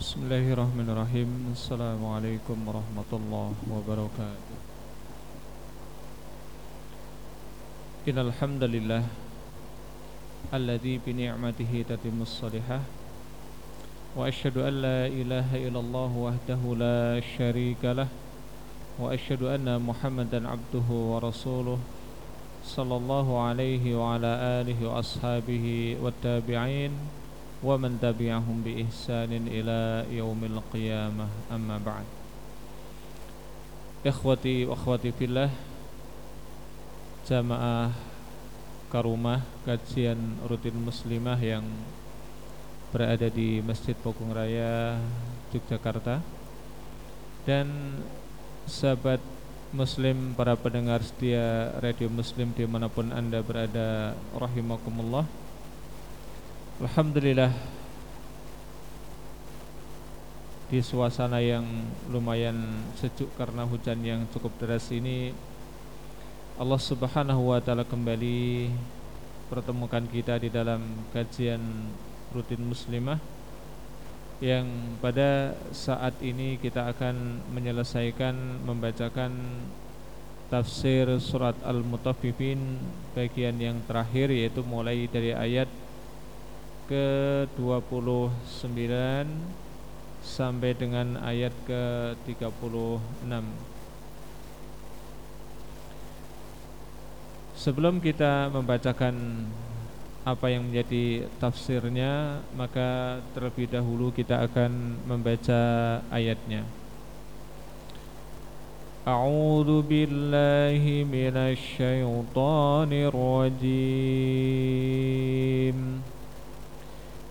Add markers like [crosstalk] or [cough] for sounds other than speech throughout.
بسم الله الرحمن الرحيم السلام عليكم ورحمة الله وبركاته إن الحمد لله الذي بنعمته تتم الصالحة وأشهد أن لا إله إلا الله وحده لا شريك له وأشهد أن محمدا عبده ورسوله صلى الله عليه وعلى آله وأصحابه والتابعين tabi'ahum bi ihsanin ila yaumil qiyamah amma ba'd ikhwati wa akhwati fillah jamaah karumah kajian rutin muslimah yang berada di Masjid Pokong Raya Yogyakarta. Dan sahabat muslim para pendengar setia radio muslim di mana pun anda berada rahimakumullah Alhamdulillah. Di suasana yang lumayan sejuk karena hujan yang cukup deras ini Allah Subhanahu wa taala kembali pertemukan kita di dalam kajian rutin muslimah yang pada saat ini kita akan menyelesaikan membacakan tafsir surat Al-Mutaffifin bagian yang terakhir yaitu mulai dari ayat ke-29 sampai dengan ayat ke-36. Sebelum kita membacakan apa yang menjadi tafsirnya Maka terlebih dahulu kita akan membaca ayatnya. A'udzu billahi minasy syaithanir rajim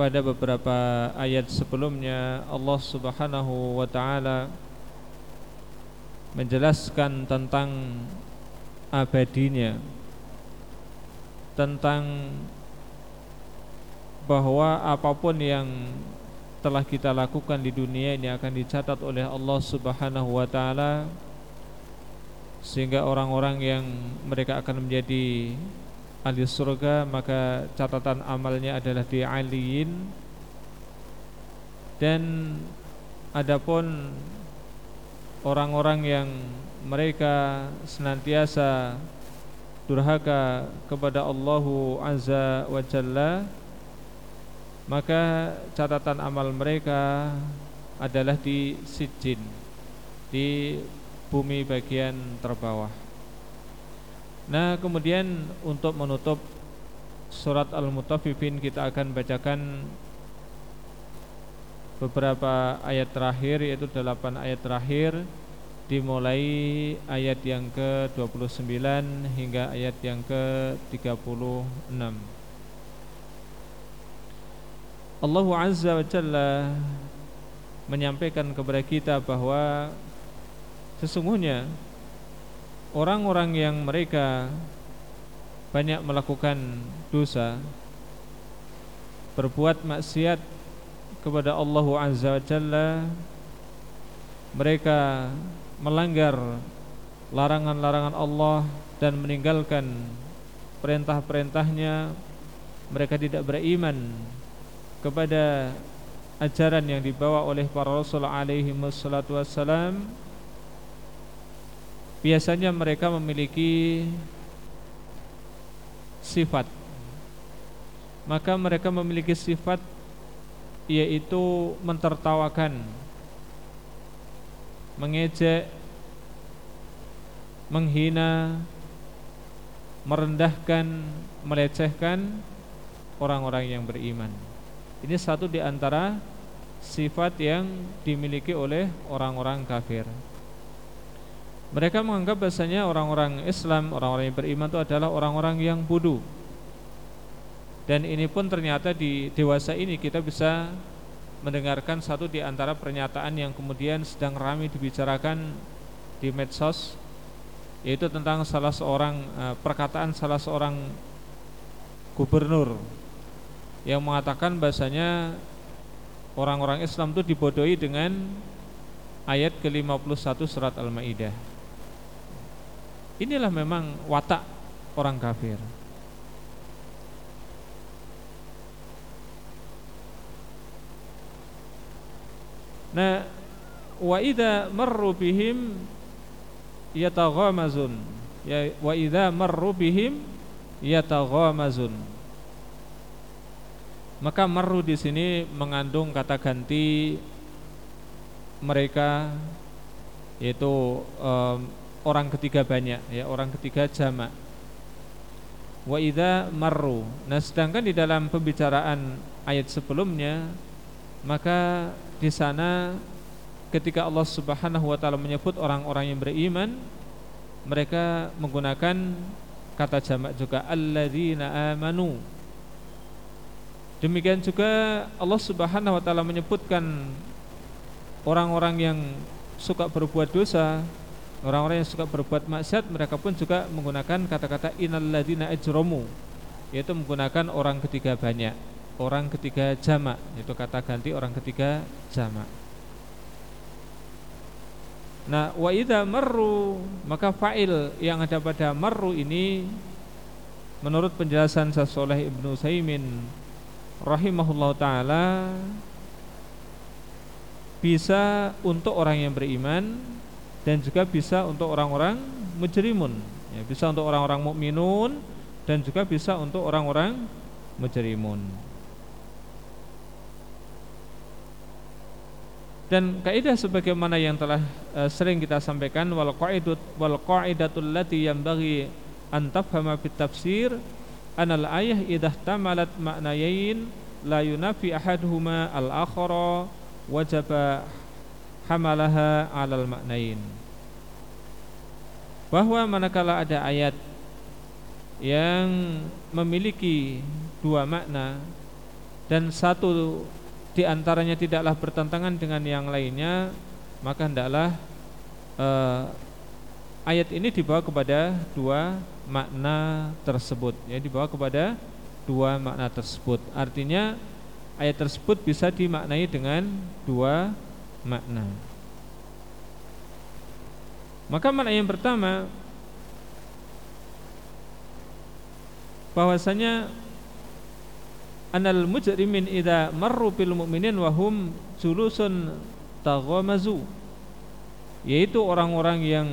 pada beberapa ayat sebelumnya Allah Subhanahu wa taala menjelaskan tentang abadinya tentang bahwa apa pun yang telah kita lakukan di dunia ini akan dicatat oleh Allah Subhanahu wa taala sehingga orang-orang yang mereka akan menjadi ahli surga maka catatan amalnya adalah di aliyin. Dan adapun orang-orang yang mereka senantiasa durhaka kepada Allahu Azza wa Jalla maka catatan amal mereka adalah di sijin di bumi bagian terbawah Nah kemudian untuk menutup surat Al-Mutaffifin kita akan bacakan beberapa ayat terakhir yaitu 8 ayat terakhir dimulai ayat yang ke-29 hingga ayat yang ke-36 Allah Azza wa Jalla menyampaikan kepada kita bahwa sesungguhnya orang-orang yang mereka banyak melakukan dosa berbuat maksiat kepada Allah Azza wa Jalla mereka melanggar larangan-larangan Allah dan meninggalkan perintah-perintahnya mereka tidak beriman kepada ajaran yang dibawa oleh para rasul alaihi wassalatu wassalam biasanya mereka memiliki sifat maka mereka memiliki sifat yaitu mentertawakan mengejek menghina merendahkan melecehkan orang-orang yang beriman ini satu di antara sifat yang dimiliki oleh orang-orang kafir. Mereka menganggap bahasanya orang-orang Islam, orang-orang yang beriman itu adalah orang-orang yang bodoh. Dan ini pun ternyata di dewasa ini kita bisa mendengarkan satu di antara pernyataan yang kemudian sedang ramai dibicarakan di medsos yaitu tentang salah seorang eh, perkataan salah seorang gubernur yang mengatakan bahasanya orang-orang Islam itu dibodohi dengan ayat ke-51 surat Al-Maidah. Inilah memang watak orang kafir. Nah, wa idza marru bihim yataghamazun. Ya wa idza marru bihim yataghamazun. Maka maru di sini mengandung kata ganti mereka yaitu um, orang ketiga banyak ya orang ketiga jamak. Wa idza marru. Nah sedangkan di dalam pembicaraan ayat sebelumnya maka di sana ketika Allah Subhanahu wa taala menyebut orang-orang yang beriman mereka menggunakan kata jamak juga alladzina amanu. Demikian juga Allah Subhanahu wa taala menyebutkan orang-orang yang suka berbuat dosa, orang-orang yang suka berbuat maksiat, mereka pun juga menggunakan kata-kata innalladzina ajramu, yaitu menggunakan orang ketiga banyak, orang ketiga jamak, itu kata ganti orang ketiga jamak. Nah, wa idza maka fa'il yang ada pada marru ini menurut penjelasan Syaikh Ibnu Saimin rahimahullah taala bisa untuk orang yang beriman dan juga bisa untuk orang-orang mujrimun. Ya, bisa untuk orang-orang mukminun dan juga bisa untuk orang-orang mujrimun. Dan kaidah sebagaimana yang telah uh, sering kita sampaikan wal qaidat wal qaidatul lati yanbaghi an tafhama fit tafsir anal ayah idah tamalat maknayain la yunafi ahaduhuma al akhara wajaba hamalaha alal maknain. Bahwa manakala ada ayat yang memiliki dua makna dan satu di antaranya tidaklah bertentangan dengan yang lainnya maka hendaklah uh, ayat ini dibawa kepada dua makna tersebut. Ya dibawa kepada dua makna tersebut. Artinya ayat tersebut bisa dimaknai dengan dua makna. Maka makna yang pertama bahwasanya anal mujrimin idza marru bil mu'minin wa hum julusun taghamazu yaitu orang-orang yang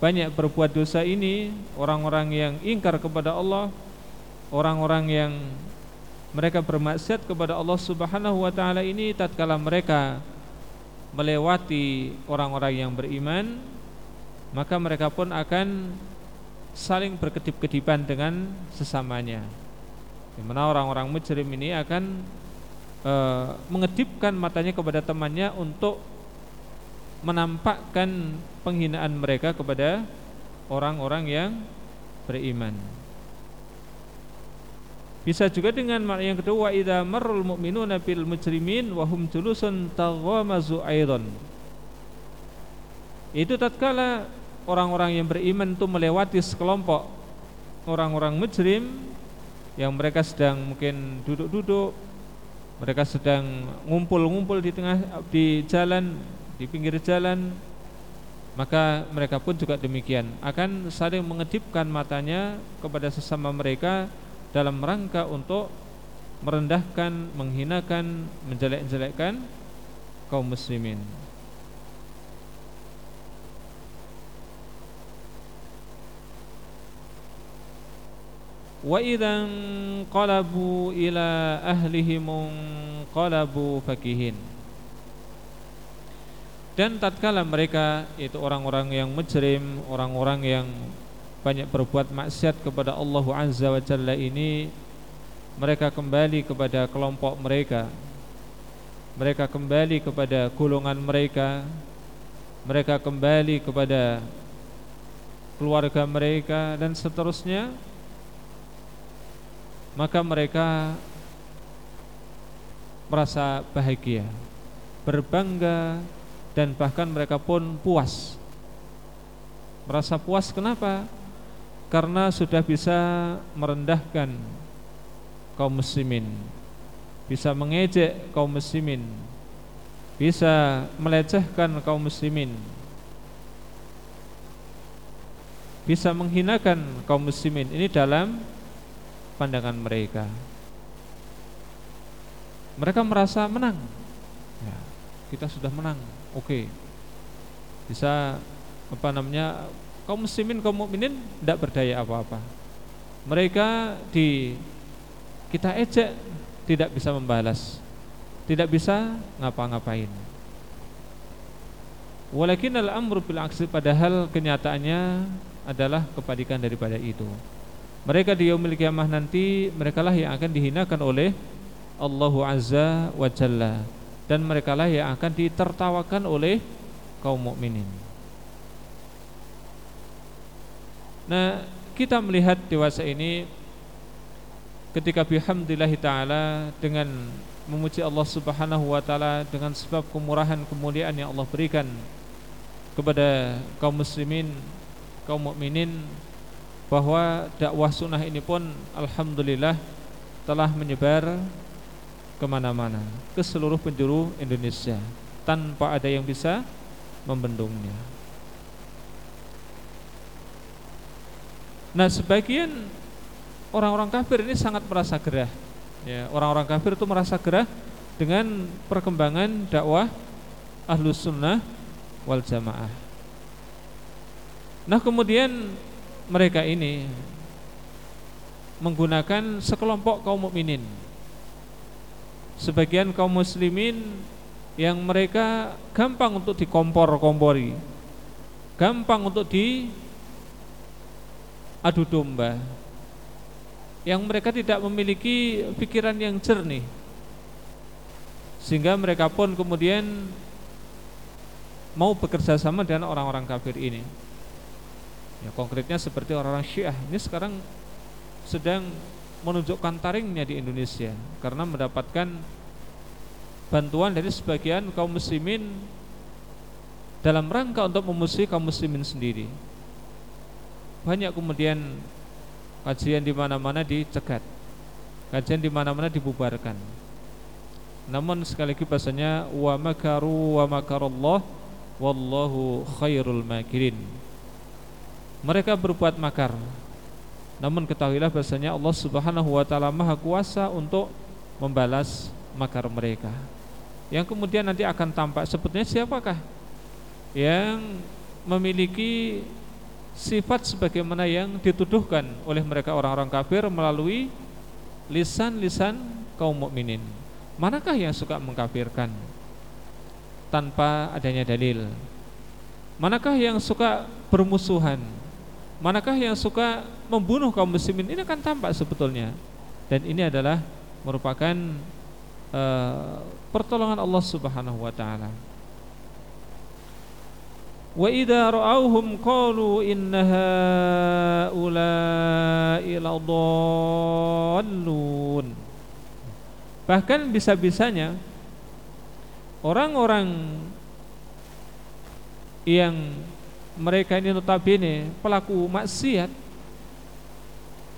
banyak berbuat dosa ini orang-orang yang ingkar kepada Allah orang-orang yang mereka bermaksiat kepada Allah Subhanahu wa taala ini tatkala mereka melewati orang-orang yang beriman maka mereka pun akan saling berkedip-kedipan dengan sesamanya di mana orang-orang mujrim ini akan e, mengedipkan matanya kepada temannya untuk menampakkan penghinaan mereka kepada orang-orang yang beriman. Bisa juga dengan makna yang kedua idza marrul mu'minuna bil mujrimin wa hum julusun taghamazu aidan. Itu tatkala orang-orang yang beriman itu melewati sekelompok orang-orang mujrim yang mereka sedang mungkin duduk-duduk, mereka sedang ngumpul-ngumpul di tengah di jalan di pinggir jalan maka mereka pun juga demikian akan saling mengedipkan matanya kepada sesama mereka dalam rangka untuk merendahkan, menghinakan, menjelek-jelekkan kaum muslimin. Wa idzan qalabu ila ahlihim qalabu fakihin dan tatkala mereka itu orang-orang yang mujrim, orang-orang yang banyak berbuat maksiat kepada Allah Azza wa Jalla ini mereka kembali kepada kelompok mereka mereka kembali kepada golongan mereka mereka kembali kepada keluarga mereka dan seterusnya maka mereka merasa bahagia berbangga dan bahkan mereka pun puas. Merasa puas kenapa? Karena sudah bisa merendahkan kaum muslimin, bisa mengejek kaum muslimin, bisa melecehkan kaum muslimin, bisa menghinakan kaum muslimin. Ini dalam pandangan mereka. Mereka merasa menang. Ya, kita sudah menang oke okay. bisa apa namanya kaum muslimin kaum mukminin tidak berdaya apa-apa. Mereka di kita ejek tidak bisa membalas tidak bisa ngapa-ngapain. Walakin al-amru bil aksi padahal kenyataannya adalah kebalikan daripada itu. Mereka di yaumil kiamah nanti merekalah yang akan dihinakan oleh Allah Azza wa Jalla. Dan merekalah yang akan ditertawakan oleh kaum mukminin. Nah, kita melihat dewasa ini ketika bihamdillah taala dengan memuji Allah Subhanahu wa taala dengan sebab kemurahan kemuliaan yang Allah berikan kepada kaum muslimin, kaum mukminin bahwa dakwah sunnah ini pun alhamdulillah telah menyebar ke mana-mana ke seluruh penjuru Indonesia tanpa ada yang bisa membendungnya. Nah, sebagian orang-orang kafir ini sangat merasa gerah. Ya, orang-orang kafir itu merasa gerah dengan perkembangan dakwah ahlus sunnah wal jamaah. Nah, kemudian mereka ini menggunakan sekelompok kaum mukminin sebagian kaum muslimin yang mereka gampang untuk dikompor-kompori gampang untuk di adu domba. Yang mereka tidak memiliki pikiran yang jernih. Sehingga mereka pun kemudian mau bekerja sama dengan orang-orang kafir ini. Ya konkretnya seperti orang-orang Syiah. Ini sekarang sedang menunjukkan taringnya di Indonesia karena mendapatkan bantuan dari sebagian kaum muslimin dalam rangka untuk memusuhi kaum muslimin sendiri. Banyak kemudian kajian di mana-mana dicegat. Kajian di mana-mana dibubarkan. Namun sekali lagi bahasanya wa makaru wa makarallah wallahu khairul makirin. Mereka berbuat makar namun ketahuilah bahasanya Allah Subhanahu wa taala Maha kuasa untuk membalas makar mereka. Yang kemudian nanti akan tampak sebetulnya siapakah yang memiliki sifat sebagaimana yang dituduhkan oleh mereka orang-orang kafir melalui lisan-lisan kaum mukminin. Manakah yang suka mengkafirkan tanpa adanya dalil? Manakah yang suka bermusuhan Manakah yang suka membunuh kaum muslimin ini akan tampak sebetulnya dan ini adalah merupakan uh, pertolongan Allah Subhanahu wa taala. Idza ra'awhum qalu inna haula'i ladallun. Bahkan bisa-bisanya orang-orang yang mereka ini notabene pelaku maksiat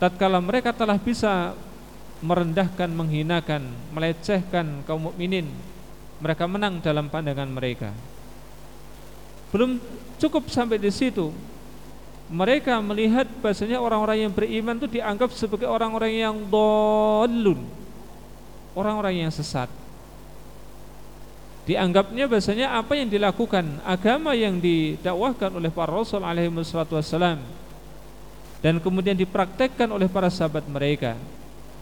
tatkala mereka telah bisa merendahkan, menghinakan, melecehkan kaum mukminin, mereka menang dalam pandangan mereka. Belum cukup sampai di situ. Mereka melihat bahasanya orang-orang yang beriman itu dianggap sebagai orang-orang yang dolun, orang-orang yang sesat. Dianggapnya bahasanya apa yang dilakukan agama yang didakwahkan oleh para Rasul alaihi wassalam dan kemudian dipraktekkan oleh para sahabat mereka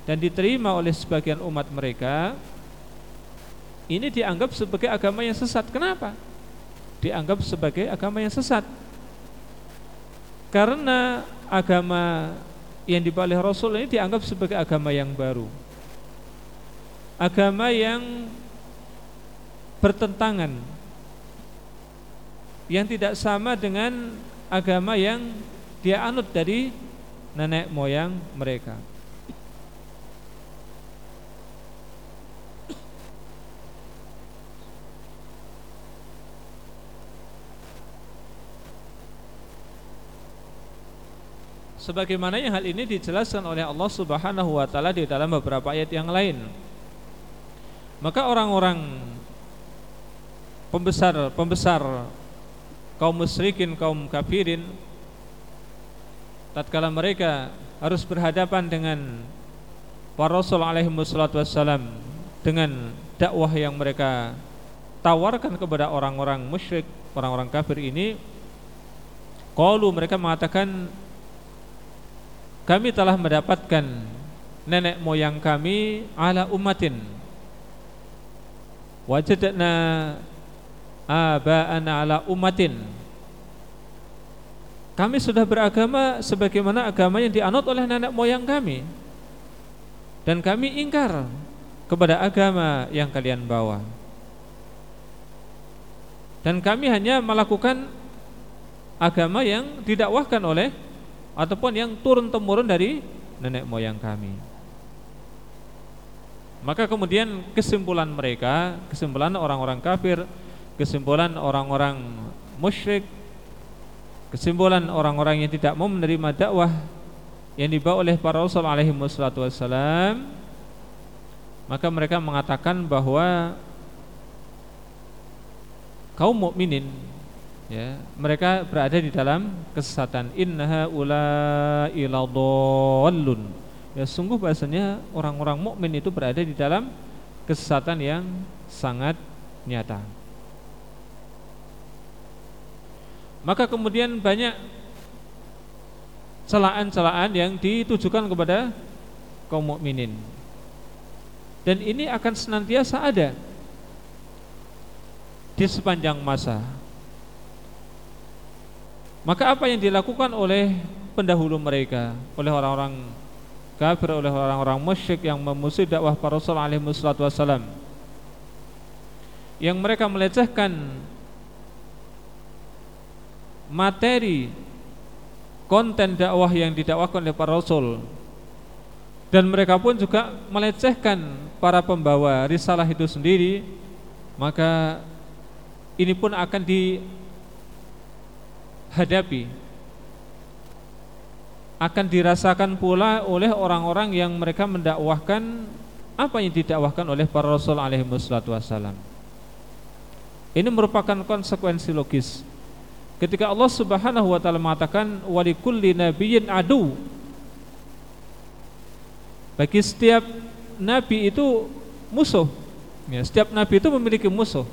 dan diterima oleh sebagian umat mereka ini dianggap sebagai agama yang sesat. Kenapa? Dianggap sebagai agama yang sesat. Karena agama yang dibawa oleh Rasul ini dianggap sebagai agama yang baru. Agama yang bertentangan yang tidak sama dengan agama yang dia anut dari nenek moyang mereka. Sebagaimana yang hal ini dijelaskan oleh Allah Subhanahu wa taala di dalam beberapa ayat yang lain. Maka orang-orang pembesar-pembesar kaum musyrikin, kaum kafirin tatkala mereka harus berhadapan dengan para rasul alaihi wassalam dengan dakwah yang mereka tawarkan kepada orang-orang musyrik, orang-orang kafir ini qalu mereka mengatakan kami telah mendapatkan nenek moyang kami ala ummatin. Wajadna aba'ana ala ummatin. Kami sudah beragama sebagaimana agama yang dianut oleh nenek moyang kami. Dan kami ingkar kepada agama yang kalian bawa. Dan kami hanya melakukan agama yang didakwahkan oleh Ataupun yang turun-temurun dari nenek moyang kami. Maka kemudian kesimpulan mereka Kesimpulan orang-orang kafir Kesimpulan orang-orang musyrik kesimpulan orang-orang yang tidak mau menerima dakwah yang dibawa oleh para rasul alaihi wassalam maka mereka mengatakan bahwa kaum mukminin ya mereka berada di dalam kesesatan innaha ula dhallun ya sungguh bahasanya orang-orang mukmin itu berada di dalam kesesatan yang sangat nyata Maka kemudian banyak celaan-celaan yang ditujukan kepada kaum mukminin. Dan ini akan senantiasa ada di sepanjang masa. Maka apa yang dilakukan oleh pendahulu mereka, oleh orang-orang kafir, oleh orang-orang musyrik yang memusuhi dakwah para Rasul alaihi wasallam yang mereka melecehkan materi konten dakwah yang didakwakan oleh para rasul. Dan mereka pun juga melecehkan para pembawa risalah itu sendiri. Maka ini pun akan dihadapi akan dirasakan pula oleh orang-orang yang mereka mendakwahkan apa yang didakwahkan oleh para rasul alaihi wassalam ini merupakan konsekuensi logis Ketika Allah Subhanahu wa taala mengatakan walikulli nabiyyin adu. Bagi setiap nabi itu musuh. Ya, setiap nabi itu memiliki musuh.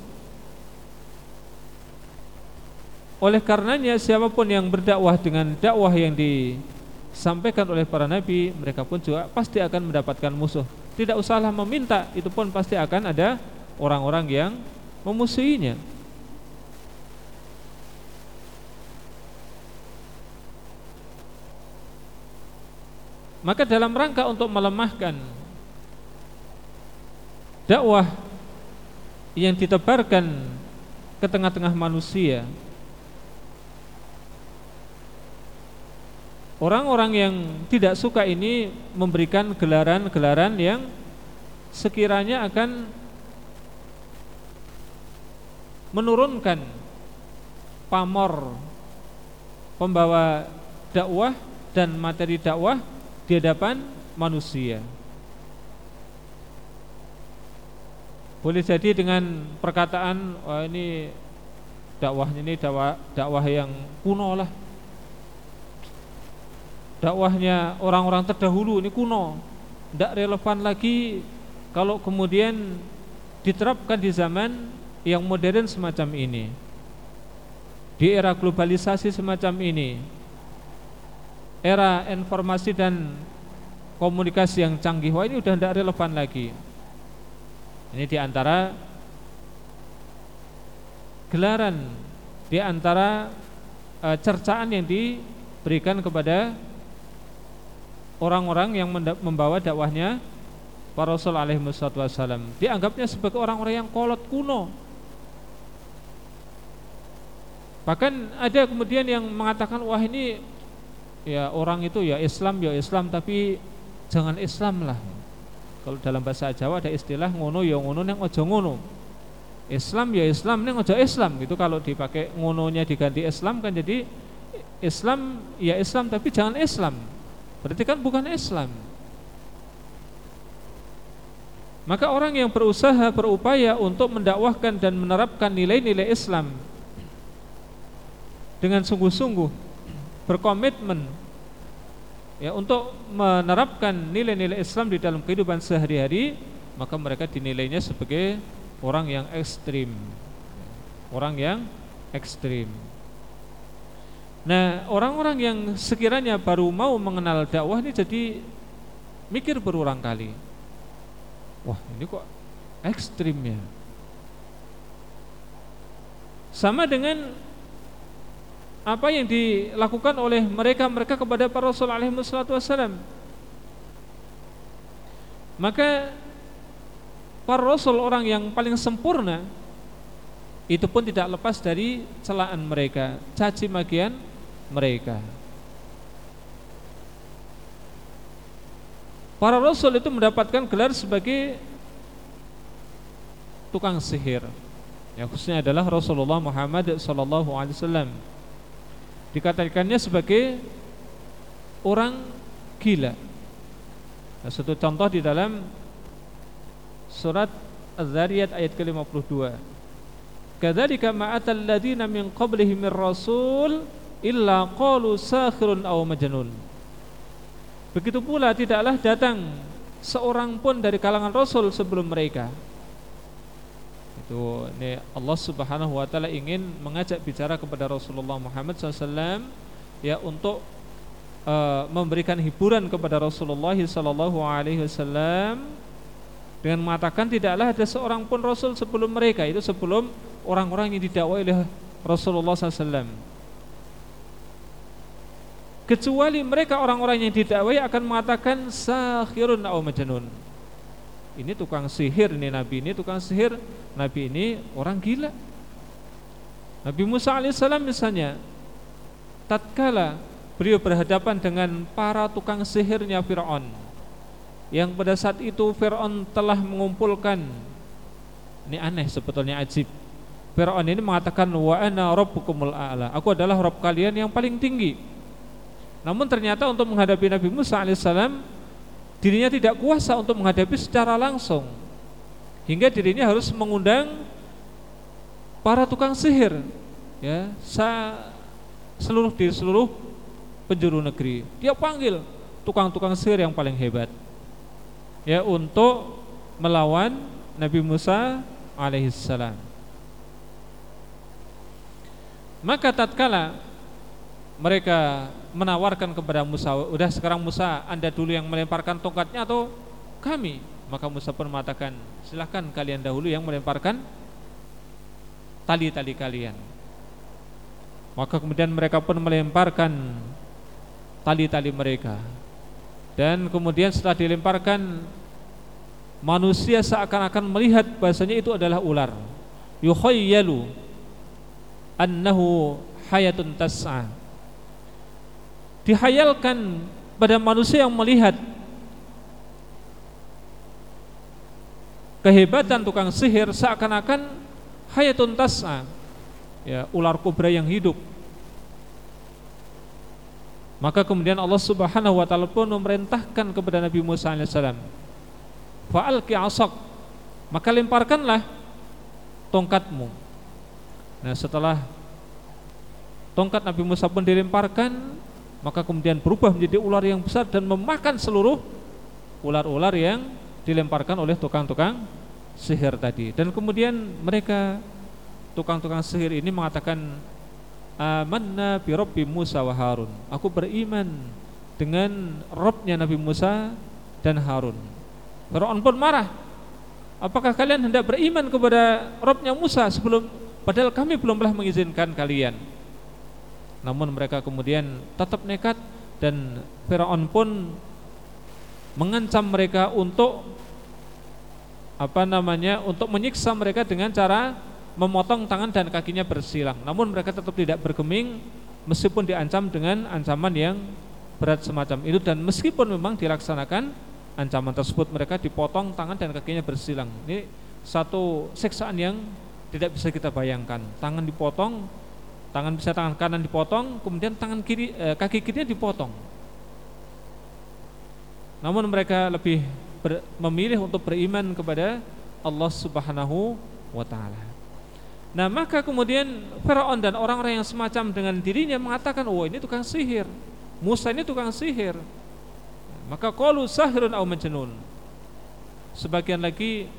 Oleh karenanya siapa pun yang berdakwah dengan dakwah yang disampaikan oleh para nabi, mereka pun juga pasti akan mendapatkan musuh. Tidak usahlah meminta, itu pun pasti akan ada orang-orang yang memusuhinya. Maka dalam rangka untuk melemahkan dakwah yang ditebarkan ke tengah-tengah manusia Orang-orang yang tidak suka ini memberikan gelaran-gelaran yang sekiranya akan menurunkan pamor pembawa dakwah dan materi dakwah di hadapan manusia. Boleh jadi dengan perkataan oh ini dakwahnya ini dakwah dakwah yang kuno lah dakwahnya orang-orang terdahulu ini kuno. Tidak relevan lagi kalau kemudian diterapkan di zaman yang modern semacam ini. Di era globalisasi semacam ini. Era informasi dan komunikasi yang canggih. Wah ini udah tidak relevan lagi. Ini di antara gelaran di antara e, cercaan yang diberikan kepada orang-orang yang membawa dakwahnya para Rasul alaihi wasallam dianggapnya sebagai orang-orang yang kolot kuno. Bahkan ada kemudian yang mengatakan wah ini ya orang itu ya Islam ya Islam tapi jangan Islam lah. Kalau dalam bahasa Jawa ada istilah ngono ya ngono yang ojo ngono. Islam ya Islam yang ojo Islam. Gitu kalau dipakai ngononya diganti Islam kan jadi Islam ya Islam tapi jangan Islam berarti kan bukan Islam. Maka orang yang berusaha berupaya untuk mendakwahkan dan menerapkan nilai-nilai Islam dengan sungguh-sungguh berkomitmen ya untuk menerapkan nilai-nilai Islam di dalam kehidupan sehari-hari maka mereka dinilainya sebagai orang yang ekstrim. Orang yang ekstrim nah orang-orang yang sekiranya baru mau mengenal dakwah ini jadi mikir berulang kali. Wah ini kok ekstrim ya. Sama dengan apa yang dilakukan oleh mereka-mereka kepada para Rasul alaihi wassalam. Maka para Rasul orang yang paling sempurna itu pun tidak lepas dari celaan mereka. Caci makian mereka Para rasul itu mendapatkan gelar sebagai tukang sihir. Yang khususnya adalah Rasulullah Muhammad wasallam. Dikatakannya sebagai orang gila. Nah, satu contoh di dalam surat Az-Zariyat ayat ke-52. Kadzalika ma'atal ladzina min qablihim rasul illa qalu sakhirun aw majnun. Begitu pula tidaklah datang seorang pun dari kalangan Rasul sebelum mereka. Itu ini Allah Subhanahu wa taala ingin mengajak bicara kepada Rasulullah Muhammad SAW ya untuk uh, memberikan hiburan kepada Rasulullah sallallahu alaihi wasallam dengan mengatakan tidaklah ada seorang pun rasul sebelum mereka itu sebelum orang-orang yang didakwai oleh Rasulullah SAW kecuali mereka orang-orang yang didakwai akan mengatakan sahirun au majnun. Ini tukang sihir ini nabi ini tukang sihir, nabi ini orang gila. Nabi Musa alaihissalam misalnya tatkala beliau berhadapan dengan para tukang sihirnya Firaun yang pada saat itu Firaun telah mengumpulkan ini aneh sebetulnya ajib. Firaun ini mengatakan wa ana rabbukumul a'la. Aku adalah Rabb kalian yang paling tinggi. Namun ternyata untuk menghadapi Nabi Musa alaihissalam dirinya tidak kuasa untuk menghadapi secara langsung. Hingga dirinya harus mengundang para tukang sihir ya, seluruh di seluruh penjuru negeri. Dia panggil tukang-tukang sihir yang paling hebat. Ya untuk melawan Nabi Musa alaihissalam. Maka tatkala mereka menawarkan kepada Musa, udah sekarang Musa, Anda dulu yang melemparkan tongkatnya atau kami? Maka Musa pun mengatakan, silahkan kalian dahulu yang melemparkan tali-tali kalian. Maka kemudian mereka pun melemparkan tali-tali mereka. Dan kemudian setelah dilemparkan manusia seakan-akan melihat bahasanya itu adalah ular. Yukhayyalu annahu hayatun tas'a dihayalkan pada manusia yang melihat. Kehebatan tukang sihir seakan-akan hayatun tas'a ya ular kobra yang hidup. Maka kemudian Allah Subhanahu wa taala pun memerintahkan kepada Nabi Musa alaihissalam fa'alqi asak maka lemparkanlah tongkatmu. Nah setelah tongkat Nabi Musa pun dilemparkan maka kemudian berubah menjadi ular yang besar dan memakan seluruh ular-ular yang dilemparkan oleh tukang-tukang sihir tadi. Dan kemudian mereka tukang-tukang sihir ini mengatakan amanna bi rabbi Musa wa Harun. Aku beriman dengan Robnya Nabi Musa dan Harun. Fir'aun pun marah. Apakah kalian hendak beriman kepada Robnya Musa sebelum padahal kami belumlah mengizinkan kalian namun mereka kemudian tetap nekat dan Firaun pun mengancam mereka untuk apa namanya untuk menyiksa mereka dengan cara memotong tangan dan kakinya bersilang. Namun mereka tetap tidak bergeming meskipun diancam dengan ancaman yang berat semacam itu dan meskipun memang dilaksanakan ancaman tersebut mereka dipotong tangan dan kakinya bersilang. Ini satu siksaan yang tidak bisa kita bayangkan. Tangan dipotong tangan bisa tangan kanan dipotong, kemudian tangan kiri eh, kaki kirinya dipotong. Namun mereka lebih ber, memilih untuk beriman kepada Allah Subhanahu wa taala. Nah, maka kemudian Firaun dan orang-orang yang semacam dengan dirinya mengatakan, "Oh, ini tukang sihir. Musa ini tukang sihir." Maka qalu sahirun aw majnun. Sebagian lagi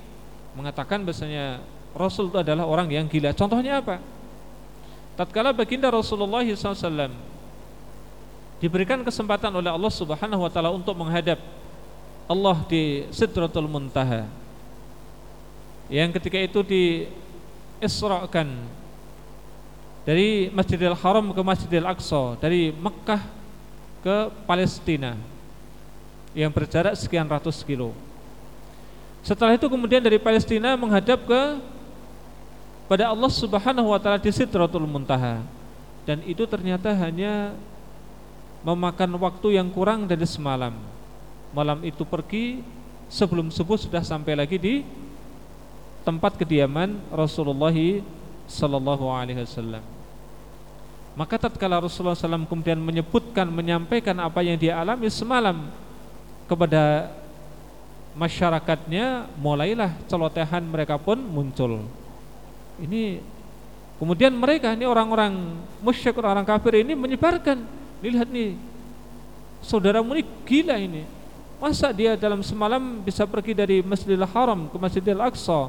mengatakan bahasanya Rasul itu adalah orang yang gila. Contohnya apa? Tatkala baginda Rasulullah SAW diberikan kesempatan oleh Allah Subhanahu wa taala untuk menghadap Allah di Sidratul Muntaha. Yang ketika itu diisrakan dari Masjidil Haram ke Masjidil Aqsa dari Mekah ke Palestina yang berjarak sekian ratus kilo. Setelah itu kemudian dari Palestina menghadap ke pada Allah Subhanahu wa taala di Sidratul Muntaha. Dan itu ternyata hanya memakan waktu yang kurang dari semalam. Malam itu pergi sebelum subuh sudah sampai lagi di tempat kediaman Rasulullah sallallahu alaihi wasallam. Maka tatkala Rasulullah SAW kemudian menyebutkan menyampaikan apa yang dia alami semalam kepada masyarakatnya, mulailah celotehan mereka pun muncul. Ini kemudian mereka ini orang-orang musyrik orang-orang kafir ini menyebarkan. Lihat nih, saudaramu ini gila ini. Masa dia dalam semalam bisa pergi dari Masjidil Haram ke Masjidil Aqsa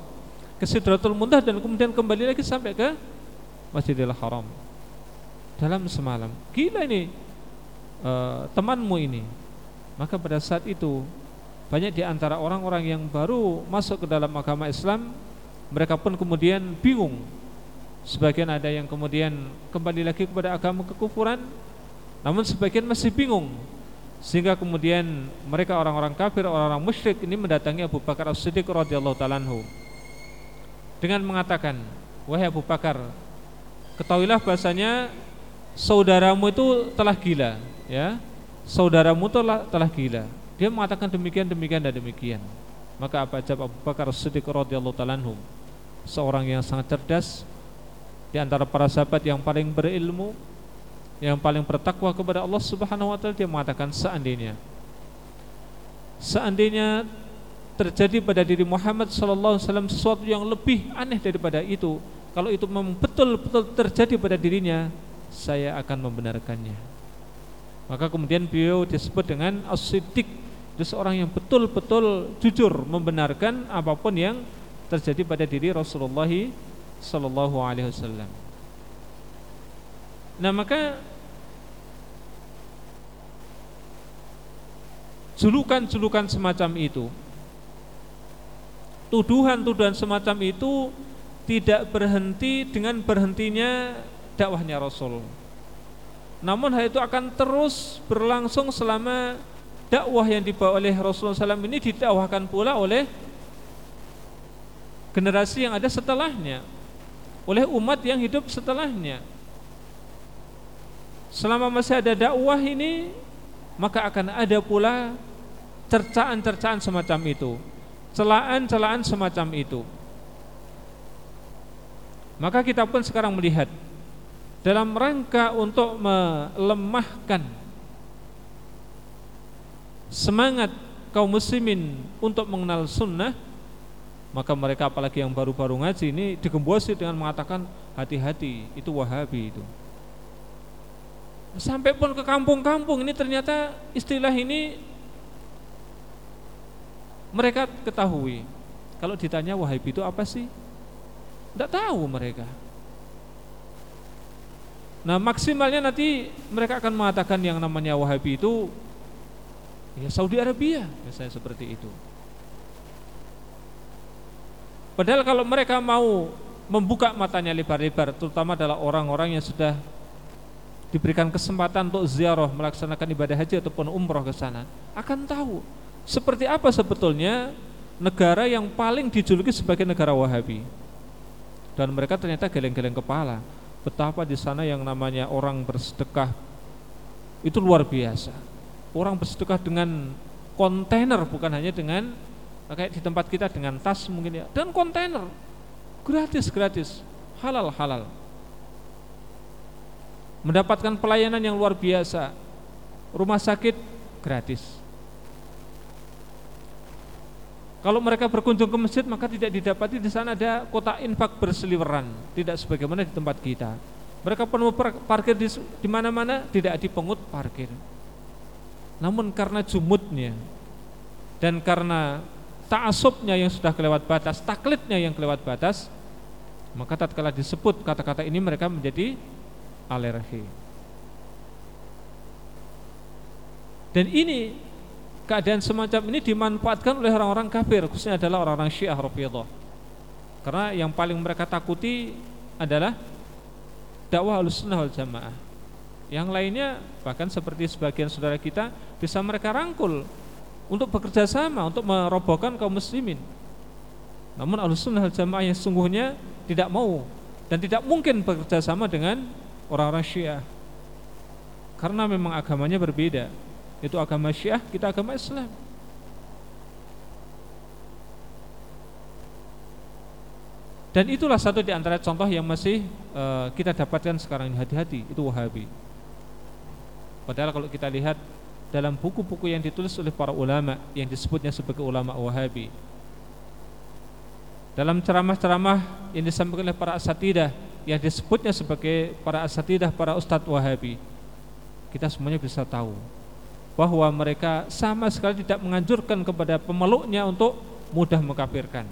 ke Sidratul Muntaha dan kemudian kembali lagi sampai ke Masjidil Haram dalam semalam. Gila ini uh, temanmu ini. Maka pada saat itu banyak di antara orang-orang yang baru masuk ke dalam agama Islam mereka pun kemudian bingung Sebagian ada yang kemudian kembali lagi kepada agama kekufuran Namun sebagian masih bingung Sehingga kemudian mereka orang-orang kafir, orang-orang musyrik ini mendatangi Abu Bakar As-Siddiq radhiyallahu taala dengan mengatakan, "Wahai Abu Bakar, ketahuilah bahasanya saudaramu itu telah gila, ya. Saudaramu telah telah gila." Dia mengatakan demikian, demikian dan demikian. Maka apa jawab Abu Bakar As-Siddiq radhiyallahu taala seorang yang sangat cerdas di antara para sahabat yang paling berilmu, yang paling bertakwa kepada Allah Subhanahu wa taala dia mengatakan seandainya seandainya terjadi pada diri Muhammad sallallahu alaihi wasallam sesuatu yang lebih aneh daripada itu, kalau itu memang betul-betul terjadi pada dirinya, saya akan membenarkannya. Maka kemudian beliau disebut dengan as-siddiq, seorang yang betul-betul jujur membenarkan apa pun yang terjadi pada diri Rasulullah sallallahu alaihi wasallam. Nah, maka julukan-julukan semacam itu tuduhan-tuduhan semacam itu tidak berhenti dengan berhentinya dakwahnya Rasul. Namun hal itu akan terus berlangsung selama dakwah yang dibawa oleh Rasulullah SAW ini didakwahkan pula oleh generasi yang ada setelahnya oleh umat yang hidup setelahnya. Selama masih ada dakwah ini maka akan ada pula cercaan-cercaan semacam itu celaan-celaan semacam itu. Maka kita pun sekarang melihat dalam rangka untuk melemahkan semangat kaum muslimin untuk mengenal sunnah Maka mereka apalagi yang baru-baru ngaji ini digembosi dengan mengatakan hati-hati, itu Wahabi itu. Sampai pun ke kampung-kampung ini ternyata istilah ini mereka ketahui. Kalau ditanya Wahabi itu apa sih? Tidak tahu mereka. Nah maksimalnya nanti mereka akan mengatakan yang namanya Wahabi itu ya Saudi Arabia, misalnya seperti itu. Padahal kalau mereka mau membuka matanya lebar-lebar, terutama adalah orang-orang yang sudah diberikan kesempatan untuk ziarah melaksanakan ibadah haji ataupun umroh ke sana, akan tahu seperti apa sebetulnya negara yang paling dijuluki sebagai negara Wahabi. Dan mereka ternyata geleng-geleng kepala betapa di sana yang namanya orang bersedekah itu luar biasa. Orang bersedekah dengan kontainer bukan hanya dengan kayak di tempat kita dengan tas mungkin ya. Dan kontainer. Gratis gratis. Halal halal. Mendapatkan pelayanan yang luar biasa. Rumah sakit gratis. Kalau mereka berkunjung ke masjid maka tidak didapati di sana ada kotak infak berseliweran. Tidak sebagaimana di tempat kita. Mereka pun parkir di, di mana-mana tidak dipungut parkir. Namun karena jumutnya dan karena ta'asubnya yang sudah kelewat batas, taklidnya yang kelewat batas, maka tatkala disebut kata-kata ini mereka menjadi alergi. Dan ini keadaan semacam ini dimanfaatkan oleh orang-orang kafir, khususnya adalah orang-orang Syiah Rafidhah. Karena yang paling mereka takuti adalah dakwah Ahlussunnah wal Jamaah. Yang lainnya bahkan seperti sebagian saudara kita bisa mereka rangkul untuk bekerja sama untuk merobohkan kaum muslimin. Namun Ahlussunnah wal Jamaah yang sungguhnya tidak mau dan tidak mungkin bekerja sama dengan orang-orang Syiah. Karena memang agamanya berbeda. Itu agama Syiah, kita agama Islam. Dan itulah satu di antara contoh yang masih uh, kita dapatkan sekarang ini hati-hati itu Wahabi. Padahal kalau kita lihat dalam buku-buku yang ditulis oleh para ulama yang disebutnya sebagai ulama Wahabi. Dalam ceramah-ceramah yang disampaikan oleh para asatidah yang disebutnya sebagai para asatidah, para ustadz Wahabi. Kita semuanya bisa tahu bahwa mereka sama sekali tidak menganjurkan kepada pemeluknya untuk mudah mengkafirkan.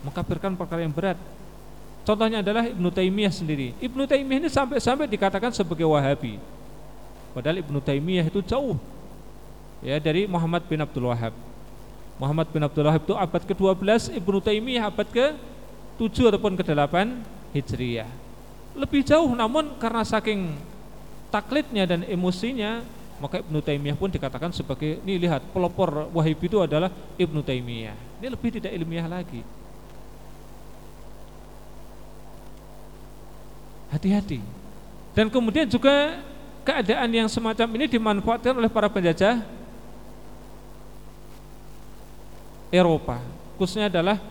Mengkafirkan perkara yang berat. Contohnya adalah Ibnu Taimiyah sendiri. Ibnu Taimiyah ini sampai-sampai dikatakan sebagai Wahabi. Padahal Ibnu Taimiyah itu jauh ya dari Muhammad bin Abdul Wahab. Muhammad bin Abdul Wahab itu abad ke-12, Ibnu Taimiyah abad ke-7 ataupun ke-8 Hijriyah. Lebih jauh namun karena saking taklidnya dan emosinya maka Ibnu Taimiyah pun dikatakan sebagai ini lihat pelopor Wahabi itu adalah Ibnu Taimiyah. Ini lebih tidak ilmiah lagi. Hati-hati. Dan kemudian juga keadaan yang semacam ini dimanfaatkan oleh para penjajah Eropa khususnya adalah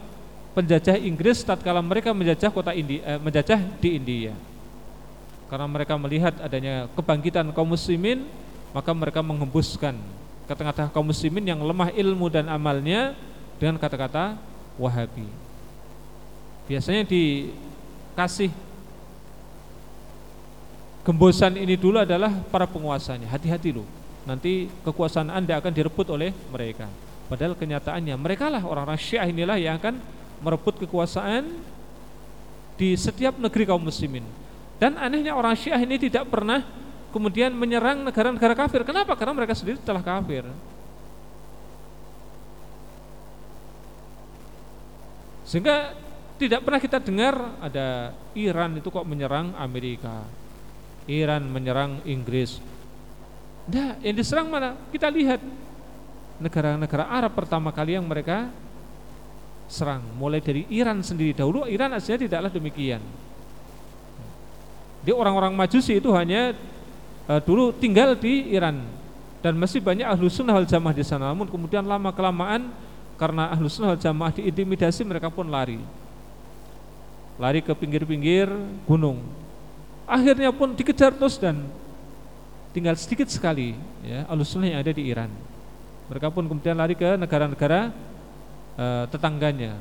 penjajah Inggris tatkala mereka menjajah kota India, eh, menjajah di India. Karena mereka melihat adanya kebangkitan kaum muslimin, maka mereka menghembuskan tengah-tengah kaum muslimin yang lemah ilmu dan amalnya dengan kata-kata Wahabi. Biasanya dikasih gembosan ini dulu adalah para penguasanya. Hati-hati loh. Nanti kekuasaan Anda akan direbut oleh mereka. Padahal kenyataannya mereka lah orang-orang Syiah inilah yang akan merebut kekuasaan di setiap negeri kaum muslimin. Dan anehnya orang Syiah ini tidak pernah kemudian menyerang negara-negara kafir. Kenapa? Karena mereka sendiri telah kafir. Sehingga tidak pernah kita dengar ada Iran itu kok menyerang Amerika. Iran menyerang Inggris. Nah, yang diserang mana? Kita lihat negara-negara Arab pertama kali yang mereka serang. Mulai dari Iran sendiri. Dahulu Iran aslinya tidaklah demikian. Di orang-orang majusi itu hanya uh, dulu tinggal di Iran. Dan masih banyak ahlu sunnah wal jamaah di sana. Namun kemudian lama kelamaan karena ahlu sunnah wal jamaah diintimidasi mereka pun lari. Lari ke pinggir-pinggir gunung. Akhirnya pun dikejar terus dan tinggal sedikit sekali ya ahlu sunnah yang ada di Iran mereka pun kemudian lari ke negara-negara e, tetangganya.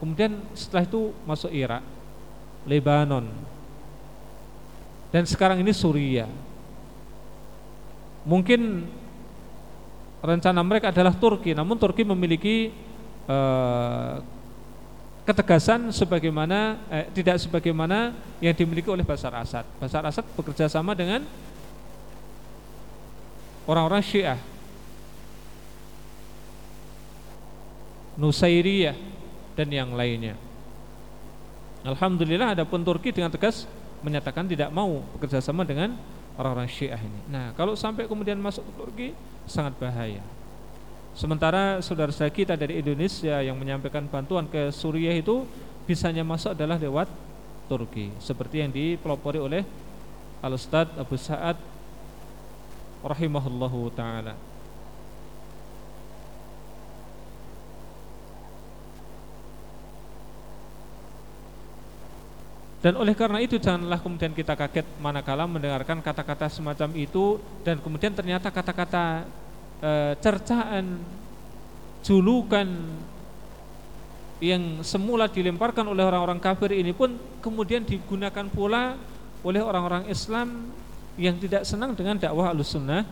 kemudian setelah itu masuk Irak, Lebanon, dan sekarang ini Suriah. Mungkin rencana mereka adalah Turki, namun Turki memiliki eh, ketegasan sebagaimana eh, tidak sebagaimana yang dimiliki oleh Basar Asad. Basar Asad bekerja sama dengan orang-orang Syiah Nusairiyah dan yang lainnya. Alhamdulillah adapun Turki dengan tegas menyatakan tidak mau bekerja sama dengan orang-orang Syiah ini. Nah, kalau sampai kemudian masuk ke Turki sangat bahaya. Sementara saudara-saudara kita dari Indonesia yang menyampaikan bantuan ke Suriah itu bisanya masuk adalah lewat Turki, seperti yang dipelopori oleh Al Ustadz Abu Sa'ad rahimahullahu taala. Dan oleh karena itu janganlah kemudian kita kaget manakala mendengarkan kata-kata semacam itu dan kemudian ternyata kata-kata e, cercaan, julukan yang semula dilemparkan oleh orang-orang kafir ini pun kemudian digunakan pula oleh orang-orang Islam yang tidak senang dengan dakwah al-sunnah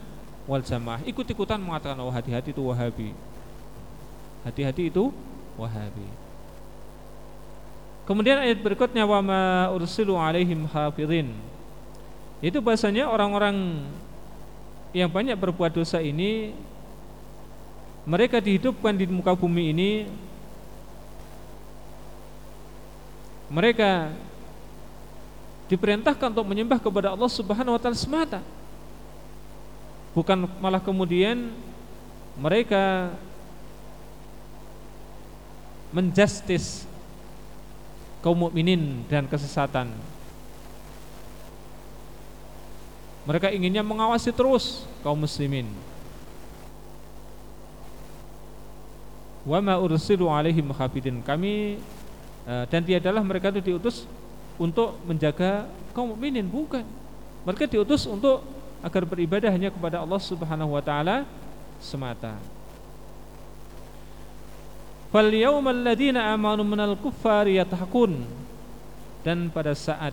wal jamaah. Ikut-ikutan mengatakan oh hati-hati itu wahabi. Hati-hati itu wahabi Kemudian ayat berikutnya wa ma ursilu alaihim hafidhin. Itu bahasanya orang-orang yang banyak berbuat dosa ini mereka dihidupkan di muka bumi ini mereka diperintahkan untuk menyembah kepada Allah Subhanahu wa taala semata. Bukan malah kemudian mereka menjustis kaum mukminin dan kesesatan. Mereka inginnya mengawasi terus kaum muslimin. Wa ma ursilu alaihim hafidin. Kami uh, dan tiadalah mereka itu diutus untuk menjaga kaum mukminin, bukan. Mereka diutus untuk agar beribadah hanya kepada Allah Subhanahu wa taala semata. Fal ladzina amanu minal kuffari dan pada saat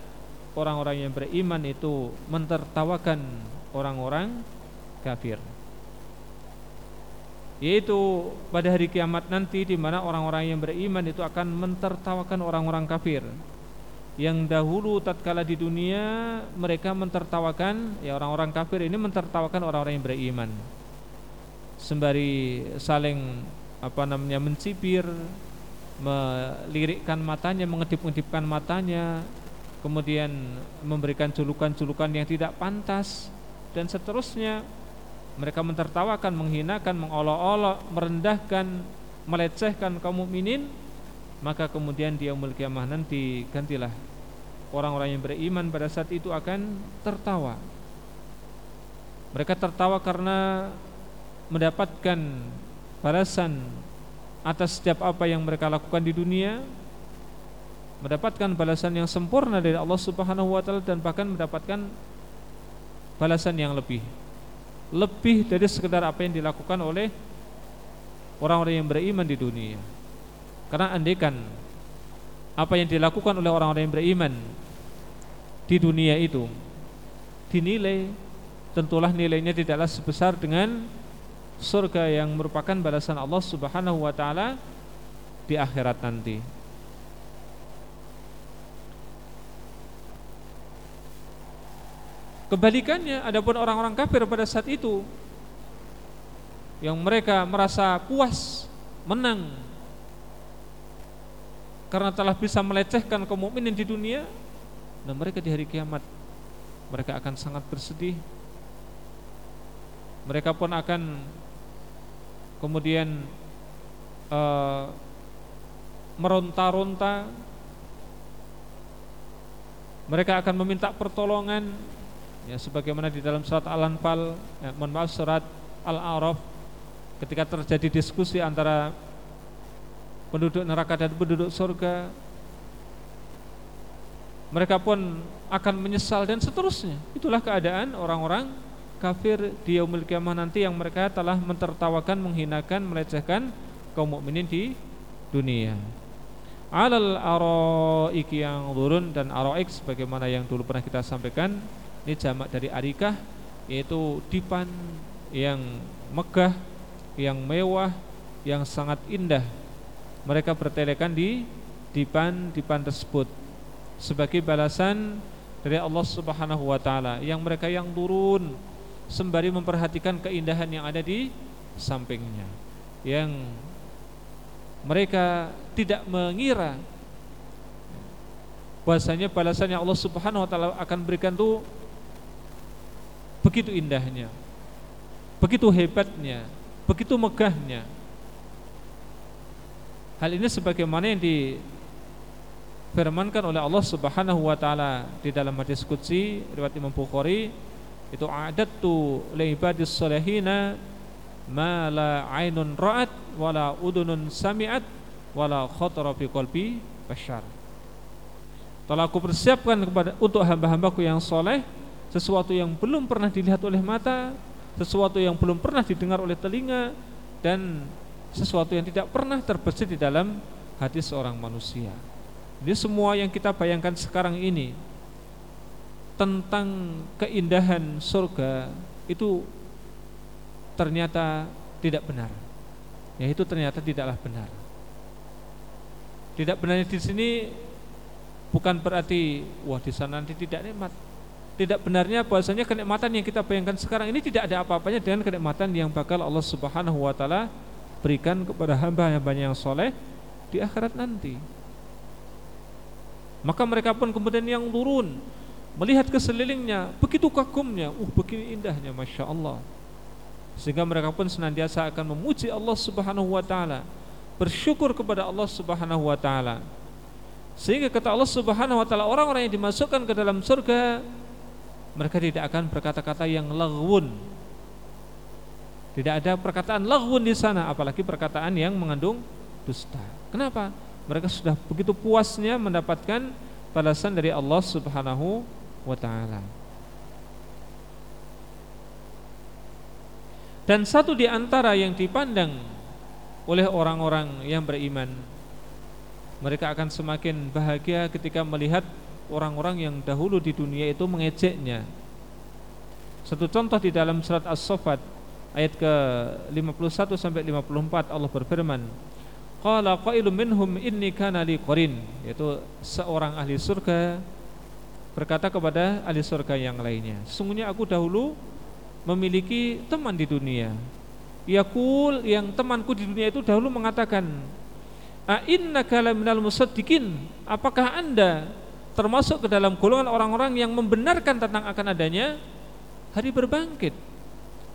orang-orang yang beriman itu mentertawakan orang-orang kafir. Yaitu pada hari kiamat nanti di mana orang-orang yang beriman itu akan mentertawakan orang-orang kafir. Yang dahulu tatkala di dunia mereka mentertawakan ya orang-orang kafir ini mentertawakan orang-orang yang beriman. Sembari saling apa namanya mencibir, melirikkan matanya, mengedip-ngedipkan matanya, kemudian memberikan julukan-julukan yang tidak pantas dan seterusnya. Mereka mentertawakan, menghinakan, mengolok-olok, merendahkan, melecehkan kaum mukminin, maka kemudian dia memiliki kiamah nanti gantilah orang-orang yang beriman pada saat itu akan tertawa. Mereka tertawa karena mendapatkan balasan atas setiap apa yang mereka lakukan di dunia mendapatkan balasan yang sempurna dari Allah Subhanahu wa taala dan bahkan mendapatkan balasan yang lebih lebih dari sekedar apa yang dilakukan oleh orang-orang yang beriman di dunia. Karena andaikan apa yang dilakukan oleh orang-orang yang beriman di dunia itu dinilai tentulah nilainya tidaklah sebesar dengan surga yang merupakan balasan Allah Subhanahu wa taala di akhirat nanti. Kebalikannya adapun orang-orang kafir pada saat itu yang mereka merasa puas, menang karena telah bisa melecehkan kaum mukminin di dunia dan mereka di hari kiamat mereka akan sangat bersedih mereka pun akan kemudian uh, meronta-ronta mereka akan meminta pertolongan ya sebagaimana di dalam surat Al-Anfal ya, mohon maaf surat Al-A'raf ketika terjadi diskusi antara penduduk neraka dan penduduk surga mereka pun akan menyesal dan seterusnya. Itulah keadaan orang-orang kafir di yaumil kiamah nanti yang mereka telah mentertawakan, menghinakan, melecehkan kaum mukminin di dunia. alal aroik yang turun dan aroik sebagaimana yang dulu pernah kita sampaikan ini jamak dari arikah yaitu dipan yang megah yang mewah yang sangat indah mereka bertelekan di dipan dipan tersebut sebagai balasan dari Allah Subhanahu wa taala yang mereka yang turun sembari memperhatikan keindahan yang ada di sampingnya yang mereka tidak mengira bahasanya balasan yang Allah Subhanahu wa taala akan berikan itu begitu indahnya, begitu hebatnya, begitu megahnya. Hal ini sebagaimana yang difirmankan oleh Allah Subhanahu wa taala di dalam hadis qudsi riwayat Imam Bukhari itu adattu li ibadis salihina ma la ainun ra'at wala udunun sami'at wala khatara fi qalbi bashar. Telah aku persiapkan kepada untuk hamba-hambaku yang soleh sesuatu yang belum pernah dilihat oleh mata, sesuatu yang belum pernah didengar oleh telinga dan sesuatu yang tidak pernah terbesit di dalam hati seorang manusia. Jadi semua yang kita bayangkan sekarang ini tentang keindahan surga itu ternyata tidak benar. Ya itu ternyata tidaklah benar. Tidak benarnya di sini bukan berarti wah di sana nanti tidak nikmat tidak benarnya bahwasanya kenikmatan yang kita bayangkan sekarang ini tidak ada apa-apanya dengan kenikmatan yang bakal Allah Subhanahu wa taala berikan kepada hamba-hamba yang soleh di akhirat nanti. Maka mereka pun kemudian yang turun melihat ke sekelilingnya begitu kagumnya, uh begini indahnya, masya Allah. Sehingga mereka pun senantiasa akan memuji Allah Subhanahu wa taala, bersyukur kepada Allah Subhanahu wa taala. Sehingga kata Allah Subhanahu wa taala orang-orang yang dimasukkan ke dalam surga mereka tidak akan berkata-kata yang laghun. Tidak ada perkataan laghun di sana, apalagi perkataan yang mengandung dusta. Kenapa? Mereka sudah begitu puasnya mendapatkan balasan dari Allah Subhanahu wa taala. Dan satu di antara yang dipandang oleh orang-orang yang beriman mereka akan semakin bahagia ketika melihat orang-orang yang dahulu di dunia itu mengejeknya. Satu contoh di dalam surat As-Saffat ayat ke 51 sampai 54 Allah berfirman, Qala qailun minhum inni kana li qarin, yaitu seorang ahli surga berkata kepada ahli surga yang lainnya, sesungguhnya aku dahulu memiliki teman di dunia. Yakul yang temanku di dunia itu dahulu mengatakan, "A innaka laminal musaddiqin?" Apakah Anda termasuk ke dalam golongan orang-orang yang membenarkan tentang akan adanya hari berbangkit,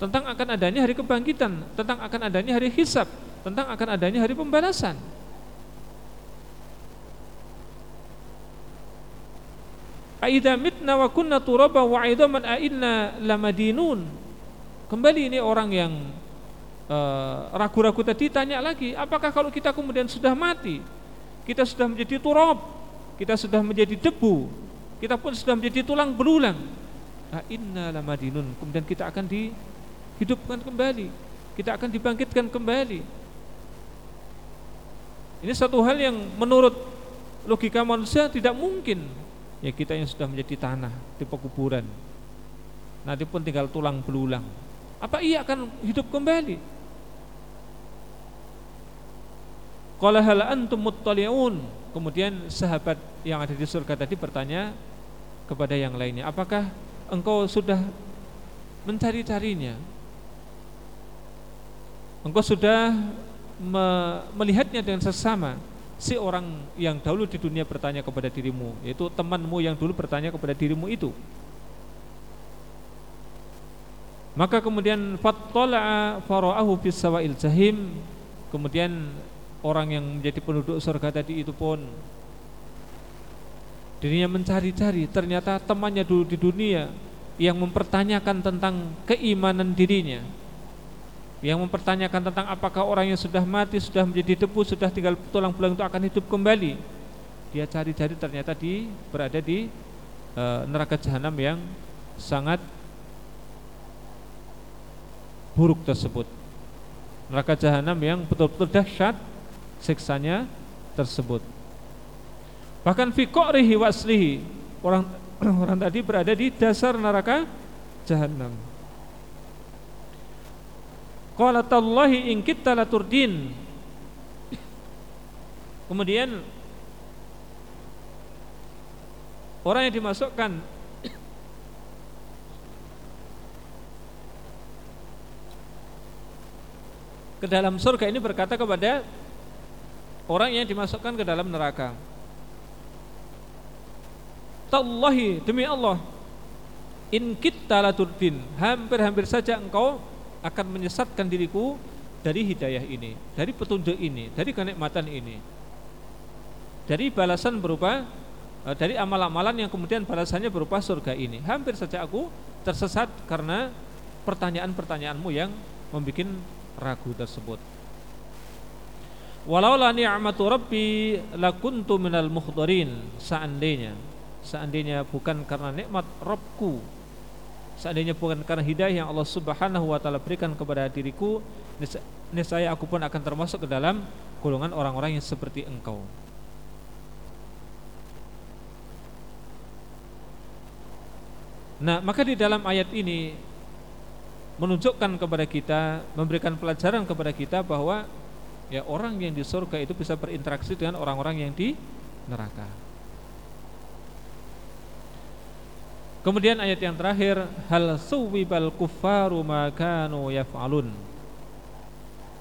tentang akan adanya hari kebangkitan, tentang akan adanya hari hisab, tentang akan adanya hari pembalasan. Aida mitna wa kunna turaba wa idaman ainna lamadinun. Kembali ini orang yang eh, ragu-ragu uh, tadi tanya lagi, apakah kalau kita kemudian sudah mati, kita sudah menjadi turab, kita sudah menjadi debu, kita pun sudah menjadi tulang berulang. Nah, inna lamadinun. Kemudian kita akan dihidupkan kembali, kita akan dibangkitkan kembali. Ini satu hal yang menurut logika manusia tidak mungkin. Ya kita yang sudah menjadi tanah di pekuburan, nanti pun tinggal tulang belulang. Apa ia akan hidup kembali? Qala hal antum muttali'un Kemudian sahabat yang ada di surga tadi bertanya kepada yang lainnya, apakah engkau sudah mencari-carinya? Engkau sudah me melihatnya dengan sesama si orang yang dahulu di dunia bertanya kepada dirimu, yaitu temanmu yang dulu bertanya kepada dirimu itu. Maka kemudian fattala'a fara'ahu fis sawa'il jahim. Kemudian orang yang menjadi penduduk surga tadi itu pun dirinya mencari-cari ternyata temannya dulu di dunia yang mempertanyakan tentang keimanan dirinya yang mempertanyakan tentang apakah orang yang sudah mati sudah menjadi debu sudah tinggal tulang belang itu akan hidup kembali dia cari-cari ternyata di berada di e, neraka jahanam yang sangat buruk tersebut neraka jahanam yang betul-betul dahsyat siksanya tersebut. Bahkan fi waslihi. Orang [clears throat] orang tadi berada di dasar neraka jahanam. Qala tallahi in kitta laturdin. Kemudian orang yang dimasukkan ke dalam surga ini berkata kepada orang yang dimasukkan ke dalam neraka. Tallahi demi Allah in kitta laturdin hampir-hampir saja engkau akan menyesatkan diriku dari hidayah ini, dari petunjuk ini, dari kenikmatan ini. Dari balasan berupa eh, dari amal-amalan yang kemudian balasannya berupa surga ini. Hampir saja aku tersesat karena pertanyaan-pertanyaanmu yang membuat ragu tersebut. Walau la ni'matu rabbi lakuntu minal seandainya seandainya bukan karena nikmat Robku seandainya bukan karena hidayah yang Allah Subhanahu wa taala berikan kepada diriku niscaya aku pun akan termasuk ke dalam golongan orang-orang yang seperti engkau Nah, maka di dalam ayat ini menunjukkan kepada kita, memberikan pelajaran kepada kita bahwa ya orang yang di surga itu bisa berinteraksi dengan orang-orang yang di neraka. Kemudian ayat yang terakhir hal suwibal kuffaru ma kanu yaf'alun.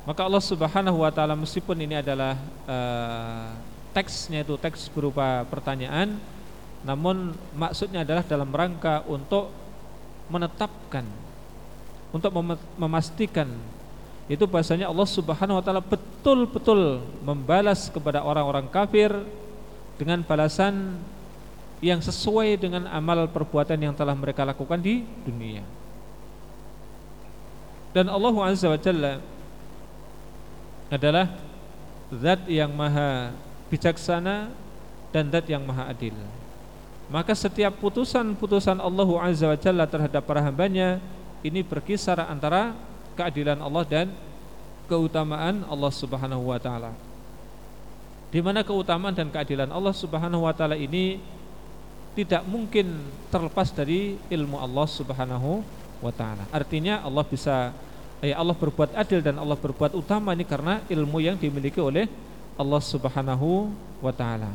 Maka Allah Subhanahu wa taala meskipun ini adalah uh, teksnya itu teks berupa pertanyaan namun maksudnya adalah dalam rangka untuk menetapkan untuk mem memastikan itu bahasanya Allah Subhanahu wa taala betul-betul membalas kepada orang-orang kafir dengan balasan yang sesuai dengan amal perbuatan yang telah mereka lakukan di dunia. Dan Allah Azza wa Jalla adalah zat yang maha bijaksana dan zat yang maha adil. Maka setiap putusan-putusan Allah Azza wa Jalla terhadap para hambanya ini berkisar antara keadilan Allah dan keutamaan Allah Subhanahu wa taala. Di mana keutamaan dan keadilan Allah Subhanahu wa taala ini tidak mungkin terlepas dari ilmu Allah Subhanahu wa taala. Artinya Allah bisa ya Allah berbuat adil dan Allah berbuat utama ini karena ilmu yang dimiliki oleh Allah Subhanahu wa taala.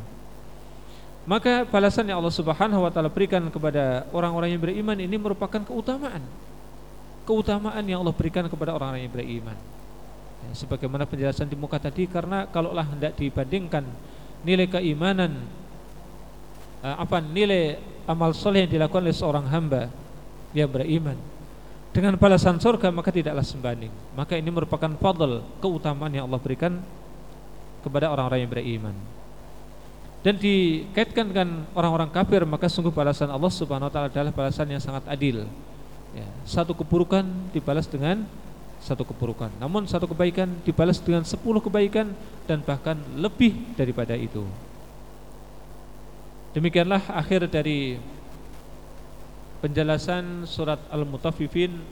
Maka balasan yang Allah Subhanahu wa taala berikan kepada orang-orang yang beriman ini merupakan keutamaan. Keutamaan yang Allah berikan kepada orang-orang yang beriman. Ya, sebagaimana penjelasan di muka tadi karena kalaulah hendak dibandingkan nilai keimanan apa nilai amal soleh yang dilakukan oleh seorang hamba? Yang beriman. Dengan balasan surga maka tidaklah sebanding maka ini merupakan fadl keutamaan yang Allah berikan kepada orang-orang yang beriman. Dan dikaitkan dengan orang-orang kafir maka sungguh balasan Allah Subhanahu wa taala adalah balasan yang sangat adil. Ya, satu keburukan dibalas dengan satu keburukan. Namun satu kebaikan dibalas dengan sepuluh kebaikan dan bahkan lebih daripada itu Demikianlah akhir dari penjelasan surat Al-Mutaffifin.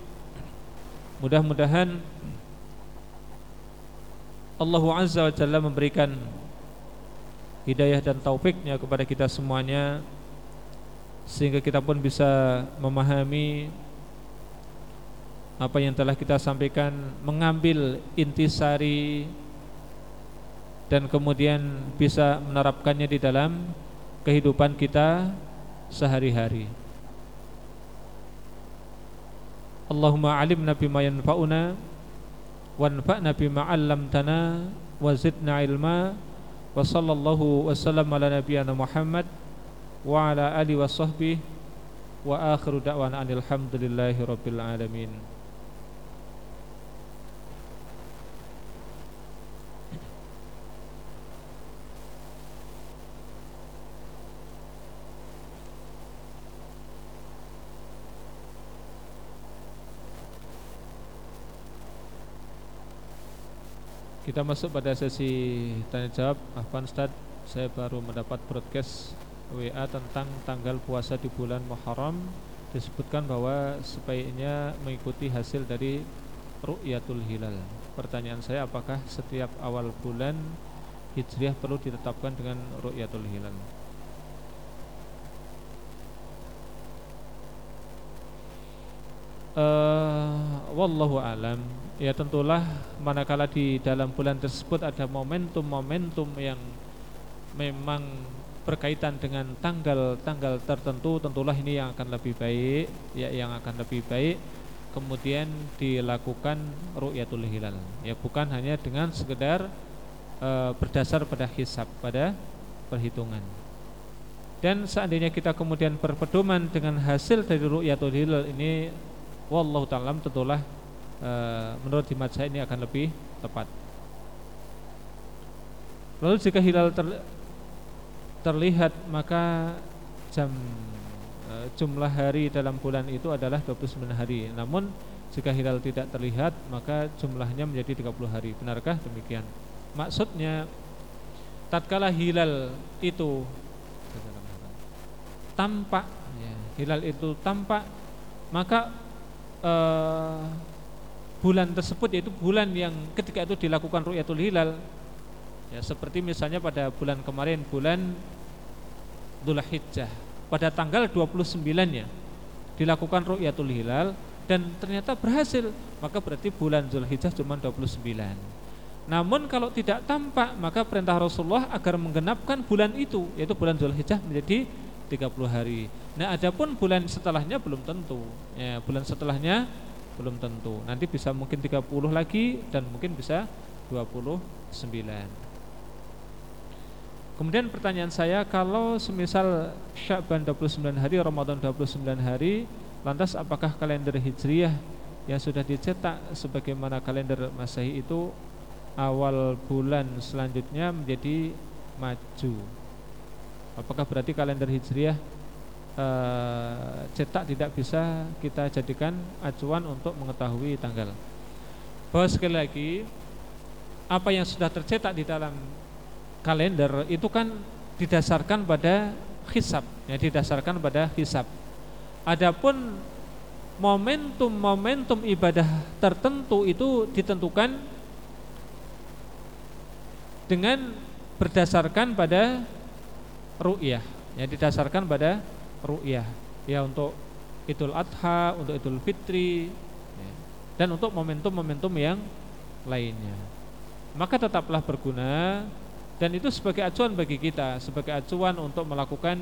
Mudah-mudahan Allah Azza wa Jalla memberikan hidayah dan taufiknya kepada kita semuanya sehingga kita pun bisa memahami apa yang telah kita sampaikan, mengambil intisari dan kemudian bisa menerapkannya di dalam kehidupan kita sehari-hari. Allahumma alimna bima yanfa'una wanfa'na bima 'allamtana wa zidna ilma wa sallallahu wa sallam ala nabiyyina Muhammad wa ala alihi wa sahbihi wa akhiru da'wana alhamdulillahi alamin. Kita masuk pada sesi tanya jawab. Afan Ustaz, saya baru mendapat broadcast WA tentang tanggal puasa di bulan Muharram disebutkan bahwa sebaiknya mengikuti hasil dari rukyatul hilal. Pertanyaan saya apakah setiap awal bulan Hijriah perlu ditetapkan dengan rukyatul hilal? Uh, wallahu alam ya tentulah manakala di dalam bulan tersebut ada momentum-momentum yang memang berkaitan dengan tanggal-tanggal tertentu tentulah ini yang akan lebih baik ya yang akan lebih baik kemudian dilakukan ru'yatul hilal. Ya bukan hanya dengan sekedar e, berdasar pada hisab pada perhitungan. Dan seandainya kita kemudian berpedoman dengan hasil dari ru'yatul hilal ini wallahu taala tentulah e, menurut jimat saya ini akan lebih tepat. Lalu jika hilal ter, terlihat maka jam e, jumlah hari dalam bulan itu adalah 29 hari. Namun jika hilal tidak terlihat maka jumlahnya menjadi 30 hari. Benarkah demikian? Maksudnya tatkala hilal itu tampak ya, hilal itu tampak maka uh, bulan tersebut yaitu bulan yang ketika itu dilakukan ru'yatul hilal ya seperti misalnya pada bulan kemarin bulan Dzulhijjah pada tanggal 29-nya dilakukan ru'yatul hilal dan ternyata berhasil maka berarti bulan Dzulhijjah cuma 29 namun kalau tidak tampak maka perintah Rasulullah agar menggenapkan bulan itu yaitu bulan Dzulhijjah menjadi 30 hari. Nah, adapun bulan setelahnya belum tentu. Ya, bulan setelahnya belum tentu. Nanti bisa mungkin 30 lagi dan mungkin bisa 29. Kemudian pertanyaan saya kalau semisal Sya'ban 29 hari, Ramadan 29 hari, lantas apakah kalender Hijriyah yang sudah dicetak sebagaimana kalender Masehi itu awal bulan selanjutnya menjadi maju? Apakah berarti kalender Hijriah uh, cetak tidak bisa kita jadikan acuan untuk mengetahui tanggal? Bahwa sekali lagi apa yang sudah tercetak di dalam kalender itu kan didasarkan pada hisab, ya didasarkan pada hisab. Adapun momentum-momentum ibadah tertentu itu ditentukan dengan berdasarkan pada ru'yah ya didasarkan pada ru'yah ya untuk Idul Adha, untuk Idul Fitri ya, dan untuk momentum-momentum yang lainnya. Maka tetaplah berguna dan itu sebagai acuan bagi kita, sebagai acuan untuk melakukan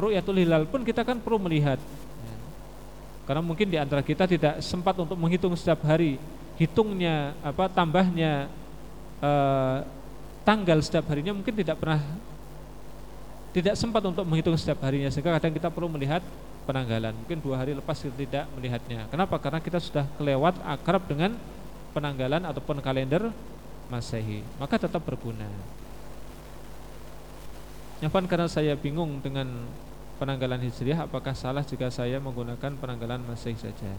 ru'yatul hilal pun kita kan perlu melihat. Ya. Karena mungkin di antara kita tidak sempat untuk menghitung setiap hari, hitungnya apa tambahnya eh, tanggal setiap harinya mungkin tidak pernah tidak sempat untuk menghitung setiap harinya sehingga kadang kita perlu melihat penanggalan. Mungkin dua hari lepas kita tidak melihatnya. Kenapa? Karena kita sudah kelewat akrab dengan penanggalan ataupun kalender masehi. Maka tetap berguna. Nyafan karena saya bingung dengan penanggalan hijriah apakah salah jika saya menggunakan penanggalan masehi saja?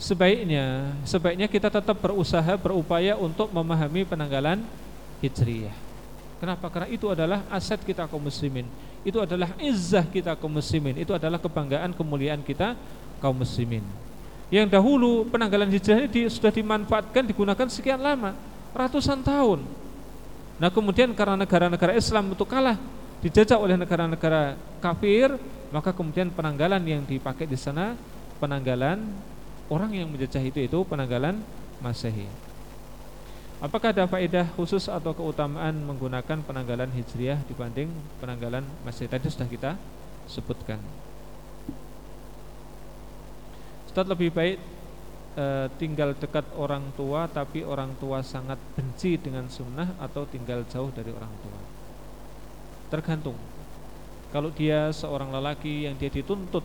Sebaiknya sebaiknya kita tetap berusaha berupaya untuk memahami penanggalan hijriah Kenapa? Karena itu adalah aset kita kaum muslimin. Itu adalah izzah kita kaum muslimin. Itu adalah kebanggaan kemuliaan kita kaum muslimin. Yang dahulu penanggalan hijrah ini sudah dimanfaatkan digunakan sekian lama, ratusan tahun. Nah, kemudian karena negara-negara Islam itu kalah dijajah oleh negara-negara kafir, maka kemudian penanggalan yang dipakai di sana penanggalan orang yang menjajah itu itu penanggalan Masehi. Apakah ada faedah khusus atau keutamaan menggunakan penanggalan hijriah dibanding penanggalan masjid tadi sudah kita sebutkan. Ustaz lebih baik e, tinggal dekat orang tua tapi orang tua sangat benci dengan sunnah atau tinggal jauh dari orang tua. Tergantung. Kalau dia seorang lelaki yang dia dituntut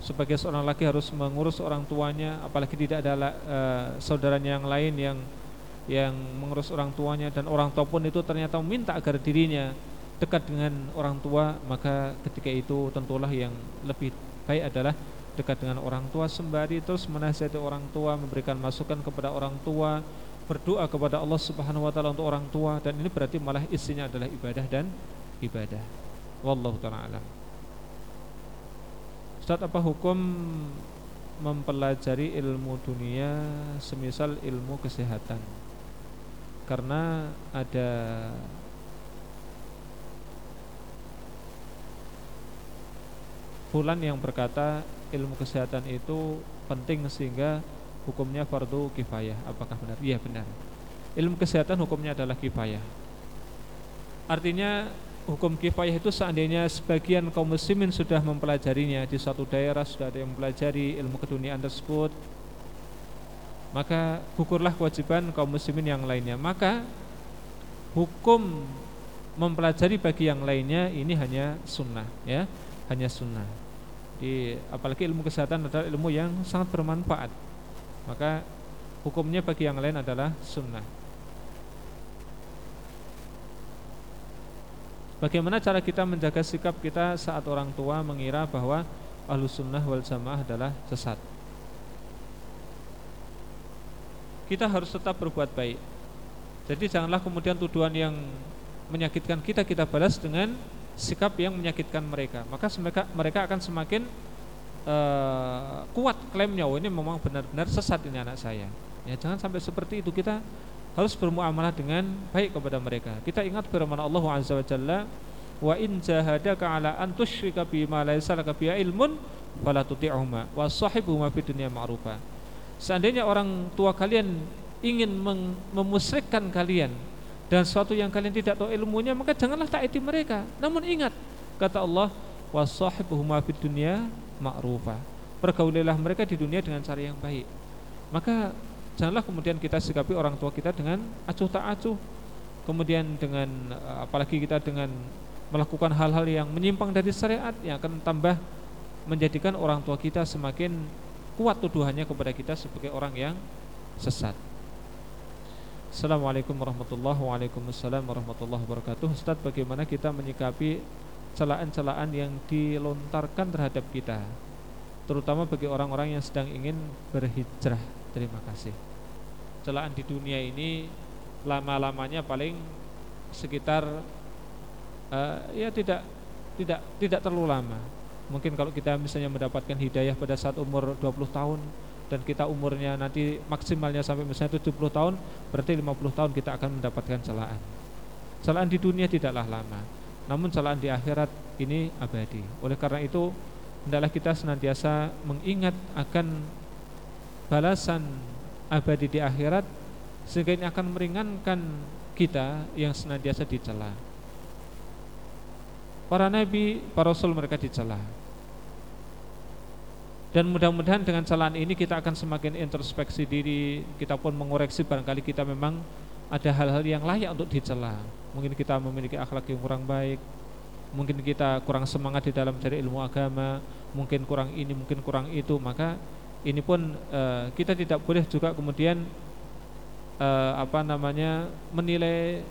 sebagai seorang laki harus mengurus orang tuanya, apalagi tidak ada e, saudaranya yang lain yang yang mengurus orang tuanya dan orang tua pun itu ternyata meminta agar dirinya dekat dengan orang tua maka ketika itu tentulah yang lebih baik adalah dekat dengan orang tua sembari terus menasihati orang tua memberikan masukan kepada orang tua berdoa kepada Allah Subhanahu wa taala untuk orang tua dan ini berarti malah isinya adalah ibadah dan ibadah. Wallahu taala Ustaz apa hukum mempelajari ilmu dunia semisal ilmu kesehatan karena ada fulan yang berkata ilmu kesehatan itu penting sehingga hukumnya fardu kifayah. Apakah benar? Iya benar. Ilmu kesehatan hukumnya adalah kifayah. Artinya hukum kifayah itu seandainya sebagian kaum muslimin sudah mempelajarinya di suatu daerah sudah ada yang mempelajari ilmu keduniaan tersebut maka gugurlah kewajiban kaum muslimin yang lainnya. Maka hukum mempelajari bagi yang lainnya ini hanya sunnah ya. Hanya sunnah. Di apalagi ilmu kesehatan adalah ilmu yang sangat bermanfaat. Maka hukumnya bagi yang lain adalah sunnah. Bagaimana cara kita menjaga sikap kita saat orang tua mengira bahwa ahlu sunnah wal jamaah adalah sesat Kita harus tetap berbuat baik Jadi janganlah kemudian tuduhan yang menyakitkan kita kita balas dengan sikap yang menyakitkan mereka Maka mereka, mereka akan semakin uh, kuat klaimnya Oh ini memang benar-benar sesat ini anak saya Ya jangan sampai seperti itu kita harus bermuamalah dengan baik kepada mereka. Kita ingat firman Allah Azza wa Jalla, "Wa in jahadaka 'ala an tusyrika bima laysa laka bihi ilmun fala tuti'huma wa sahibuhuma fid dunya ma'rufa." Seandainya orang tua kalian ingin memusyrikkan kalian dan sesuatu yang kalian tidak tahu ilmunya, maka janganlah taati mereka. Namun ingat, kata Allah, "Wa sahibuhuma fid dunya ma'rufa." Pergaulilah mereka di dunia dengan cara yang baik. Maka janganlah kemudian kita sikapi orang tua kita dengan acuh tak acuh kemudian dengan eh, apalagi kita dengan melakukan hal-hal yang menyimpang dari syariat yang akan tambah menjadikan orang tua kita semakin kuat tuduhannya kepada kita sebagai orang yang sesat. Assalamualaikum warahmatullahi wabarakatuh. warahmatullahi wabarakatuh. Ustaz, bagaimana kita menyikapi celaan-celaan yang dilontarkan terhadap kita, terutama bagi orang-orang yang sedang ingin berhijrah Terima kasih. Celaan di dunia ini lama-lamanya paling sekitar uh, ya tidak tidak tidak terlalu lama. Mungkin kalau kita misalnya mendapatkan hidayah pada saat umur 20 tahun dan kita umurnya nanti maksimalnya sampai misalnya 70 tahun, berarti 50 tahun kita akan mendapatkan celaan. Celaan di dunia tidaklah lama, namun celaan di akhirat ini abadi. Oleh karena itu, hendaklah kita senantiasa mengingat akan balasan abadi di akhirat sehingga ini akan meringankan kita yang senantiasa dicela. Para nabi, para rasul mereka dicela. Dan mudah-mudahan dengan celaan ini kita akan semakin introspeksi diri, kita pun mengoreksi barangkali kita memang ada hal-hal yang layak untuk dicela. Mungkin kita memiliki akhlak yang kurang baik, mungkin kita kurang semangat di dalam cari ilmu agama, mungkin kurang ini, mungkin kurang itu, maka ini pun uh, kita tidak boleh juga kemudian uh, apa namanya menilai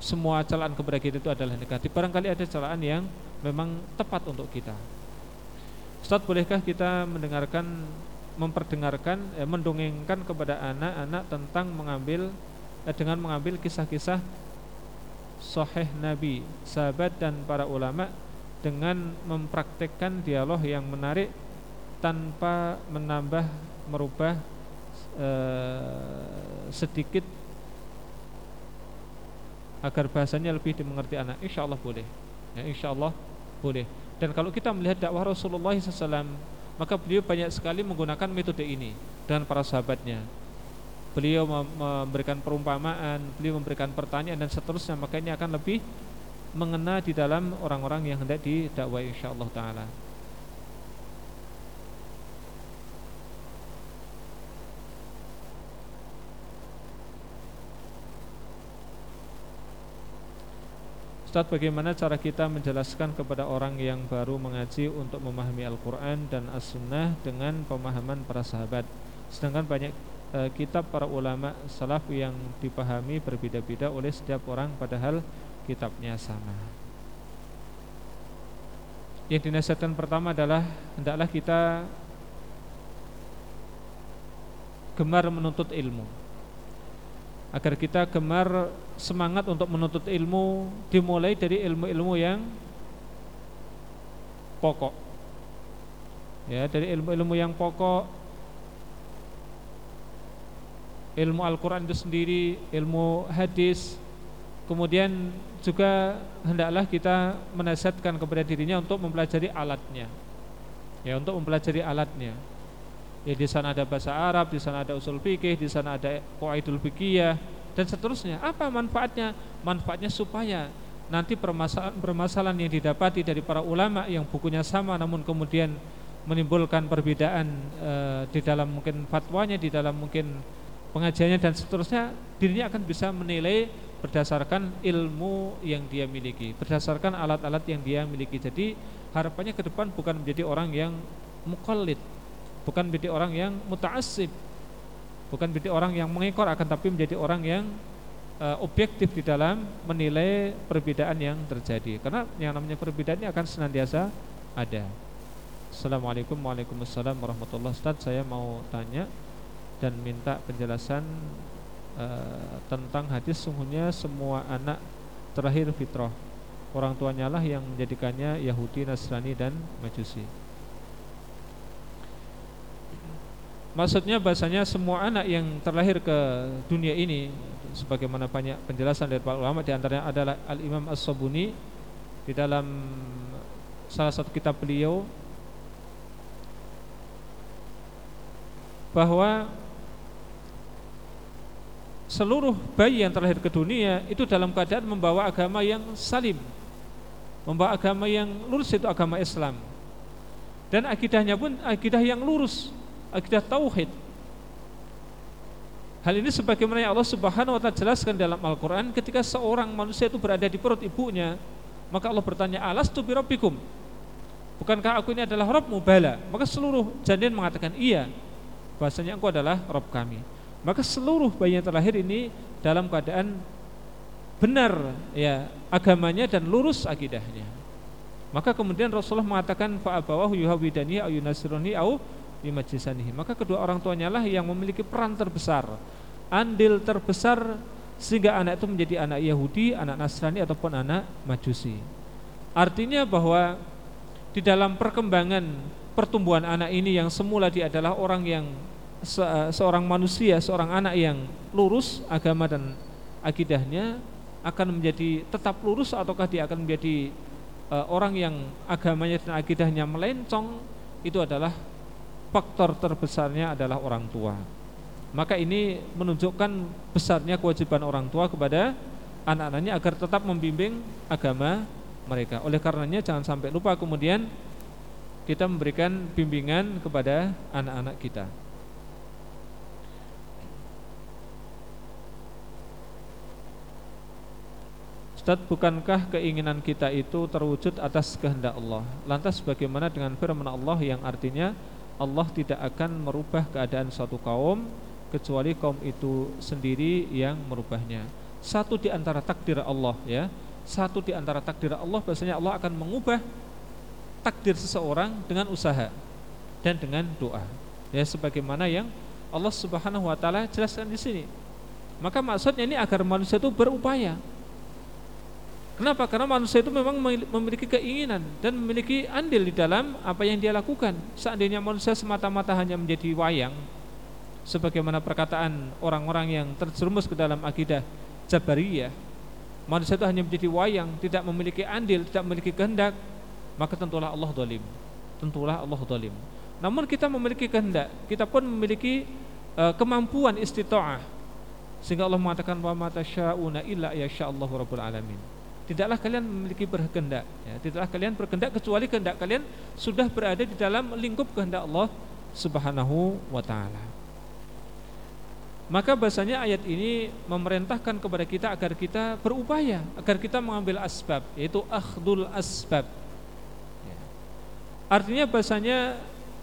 semua celaan kepada kita itu adalah negatif. Barangkali ada celaan yang memang tepat untuk kita. Ustaz, bolehkah kita mendengarkan memperdengarkan eh, mendongengkan kepada anak-anak tentang mengambil eh, dengan mengambil kisah-kisah sahih Nabi, sahabat dan para ulama dengan mempraktekkan dialog yang menarik tanpa menambah merubah uh, sedikit agar bahasanya lebih dimengerti anak. Insya Allah boleh. Ya, insya Allah boleh. Dan kalau kita melihat dakwah Rasulullah SAW maka beliau banyak sekali menggunakan metode ini dengan para sahabatnya. Beliau memberikan perumpamaan beliau memberikan pertanyaan dan seterusnya maka ini akan lebih mengena di dalam orang-orang yang hendak didakwai insyaallah taala Ustaz bagaimana cara kita menjelaskan kepada orang yang baru mengaji untuk memahami Al-Quran dan As-Sunnah dengan pemahaman para sahabat? Sedangkan banyak e, kitab para ulama salaf yang dipahami berbeda-beda oleh setiap orang padahal kitabnya sama. Yang dinasihatkan pertama adalah hendaklah kita gemar menuntut ilmu agar kita gemar semangat untuk menuntut ilmu dimulai dari ilmu-ilmu yang pokok. Ya dari ilmu-ilmu yang pokok. Ilmu Al-Quran itu sendiri ilmu hadis. Kemudian juga hendaklah kita menasihatkan kepada dirinya untuk mempelajari alatnya. Ya untuk mempelajari alatnya. Ya di sana ada bahasa Arab, di sana ada usul fikih, di sana ada qaidul fikih dan seterusnya. Apa manfaatnya? Manfaatnya supaya nanti permasalahan-permasalahan yang didapati dari para ulama yang bukunya sama namun kemudian menimbulkan perbedaan e, di dalam mungkin fatwanya, di dalam mungkin pengajiannya dan seterusnya, dirinya akan bisa menilai berdasarkan ilmu yang dia miliki, berdasarkan alat-alat yang dia miliki. Jadi harapannya ke depan bukan menjadi orang yang mukallid, bukan menjadi orang yang muta'assib, bukan menjadi orang yang mengekor akan tapi menjadi orang yang uh, objektif di dalam menilai perbedaan yang terjadi. Karena yang namanya perbedaan ini akan senantiasa ada. Assalamualaikum warahmatullahi wabarakatuh. saya mau tanya dan minta penjelasan uh, tentang hadis sungguhnya semua anak terakhir fitrah. Orang tuanya lah yang menjadikannya Yahudi, Nasrani dan Majusi. Maksudnya bahasanya semua anak yang terlahir ke dunia ini sebagaimana banyak penjelasan dari para ulama di antaranya adalah Al Imam As-Sabuni di dalam salah satu kitab beliau bahwa seluruh bayi yang terlahir ke dunia itu dalam keadaan membawa agama yang salim, membawa agama yang lurus itu agama Islam. Dan akidahnya pun akidah yang lurus, akidah tauhid. Hal ini sebagaimana yang Allah Subhanahu wa taala jelaskan dalam Al-Qur'an ketika seorang manusia itu berada di perut ibunya, maka Allah bertanya, "Alastu birabbikum?" Bukankah aku ini adalah Rabbmu bala? Maka seluruh janin mengatakan, "Iya." bahasanya engkau adalah Rob kami maka seluruh bayi yang terlahir ini dalam keadaan benar ya agamanya dan lurus akidahnya maka kemudian Rasulullah mengatakan fa'abawahu yuhawidani au au yumajisanihi maka kedua orang tuanya lah yang memiliki peran terbesar andil terbesar sehingga anak itu menjadi anak Yahudi, anak Nasrani ataupun anak Majusi. Artinya bahwa di dalam perkembangan pertumbuhan anak ini yang semula dia adalah orang yang se seorang manusia, seorang anak yang lurus agama dan akidahnya akan menjadi tetap lurus ataukah dia akan menjadi uh, orang yang agamanya dan akidahnya melencong itu adalah faktor terbesarnya adalah orang tua. Maka ini menunjukkan besarnya kewajiban orang tua kepada anak-anaknya agar tetap membimbing agama mereka. Oleh karenanya jangan sampai lupa kemudian kita memberikan bimbingan kepada anak-anak kita. Ustaz, bukankah keinginan kita itu terwujud atas kehendak Allah? Lantas bagaimana dengan firman Allah yang artinya Allah tidak akan merubah keadaan suatu kaum kecuali kaum itu sendiri yang merubahnya. Satu di antara takdir Allah ya. Satu di antara takdir Allah bahasanya Allah akan mengubah takdir seseorang dengan usaha dan dengan doa. Ya sebagaimana yang Allah Subhanahu wa taala jelaskan di sini. Maka maksudnya ini agar manusia itu berupaya Kenapa? Karena manusia itu memang memiliki keinginan dan memiliki andil di dalam apa yang dia lakukan. Seandainya manusia semata-mata hanya menjadi wayang, sebagaimana perkataan orang-orang yang terjerumus ke dalam akidah Jabariyah, manusia itu hanya menjadi wayang, tidak memiliki andil, tidak memiliki kehendak, maka tentulah Allah dolim. Tentulah Allah dolim. Namun kita memiliki kehendak, kita pun memiliki uh, kemampuan istita'ah. Sehingga Allah mengatakan wa mata syauna illa ya Allahu rabbul alamin tidaklah kalian memiliki berkehendak ya, tidaklah kalian berkehendak kecuali kehendak kalian sudah berada di dalam lingkup kehendak Allah Subhanahu wa taala. Maka bahasanya ayat ini memerintahkan kepada kita agar kita berupaya, agar kita mengambil asbab, yaitu akhdul asbab. Ya. Artinya bahasanya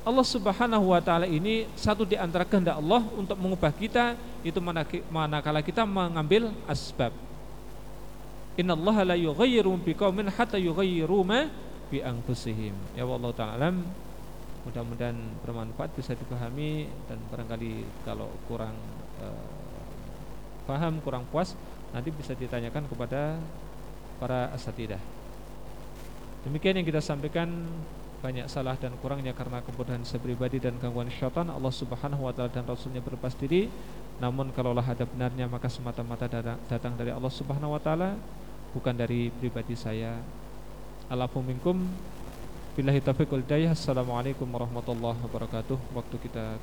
Allah Subhanahu wa taala ini satu di antara kehendak Allah untuk mengubah kita itu manakala kita mengambil asbab. Innallaha la yughayyiru biqaumin hatta yughayyiru ma bi anfusihim. Ya Allah taala. Mudah-mudahan bermanfaat bisa dipahami dan barangkali kalau kurang uh, paham, kurang puas nanti bisa ditanyakan kepada para asatidah. Demikian yang kita sampaikan banyak salah dan kurangnya karena kemudahan saya pribadi dan gangguan syaitan Allah subhanahu wa ta'ala dan Rasulnya berlepas diri Namun kalaulah ada benarnya maka semata-mata datang dari Allah subhanahu wa ta'ala bukan dari pribadi saya alafu minkum Billahi taufiq wal hidayah. Assalamualaikum warahmatullahi wabarakatuh. Waktu kita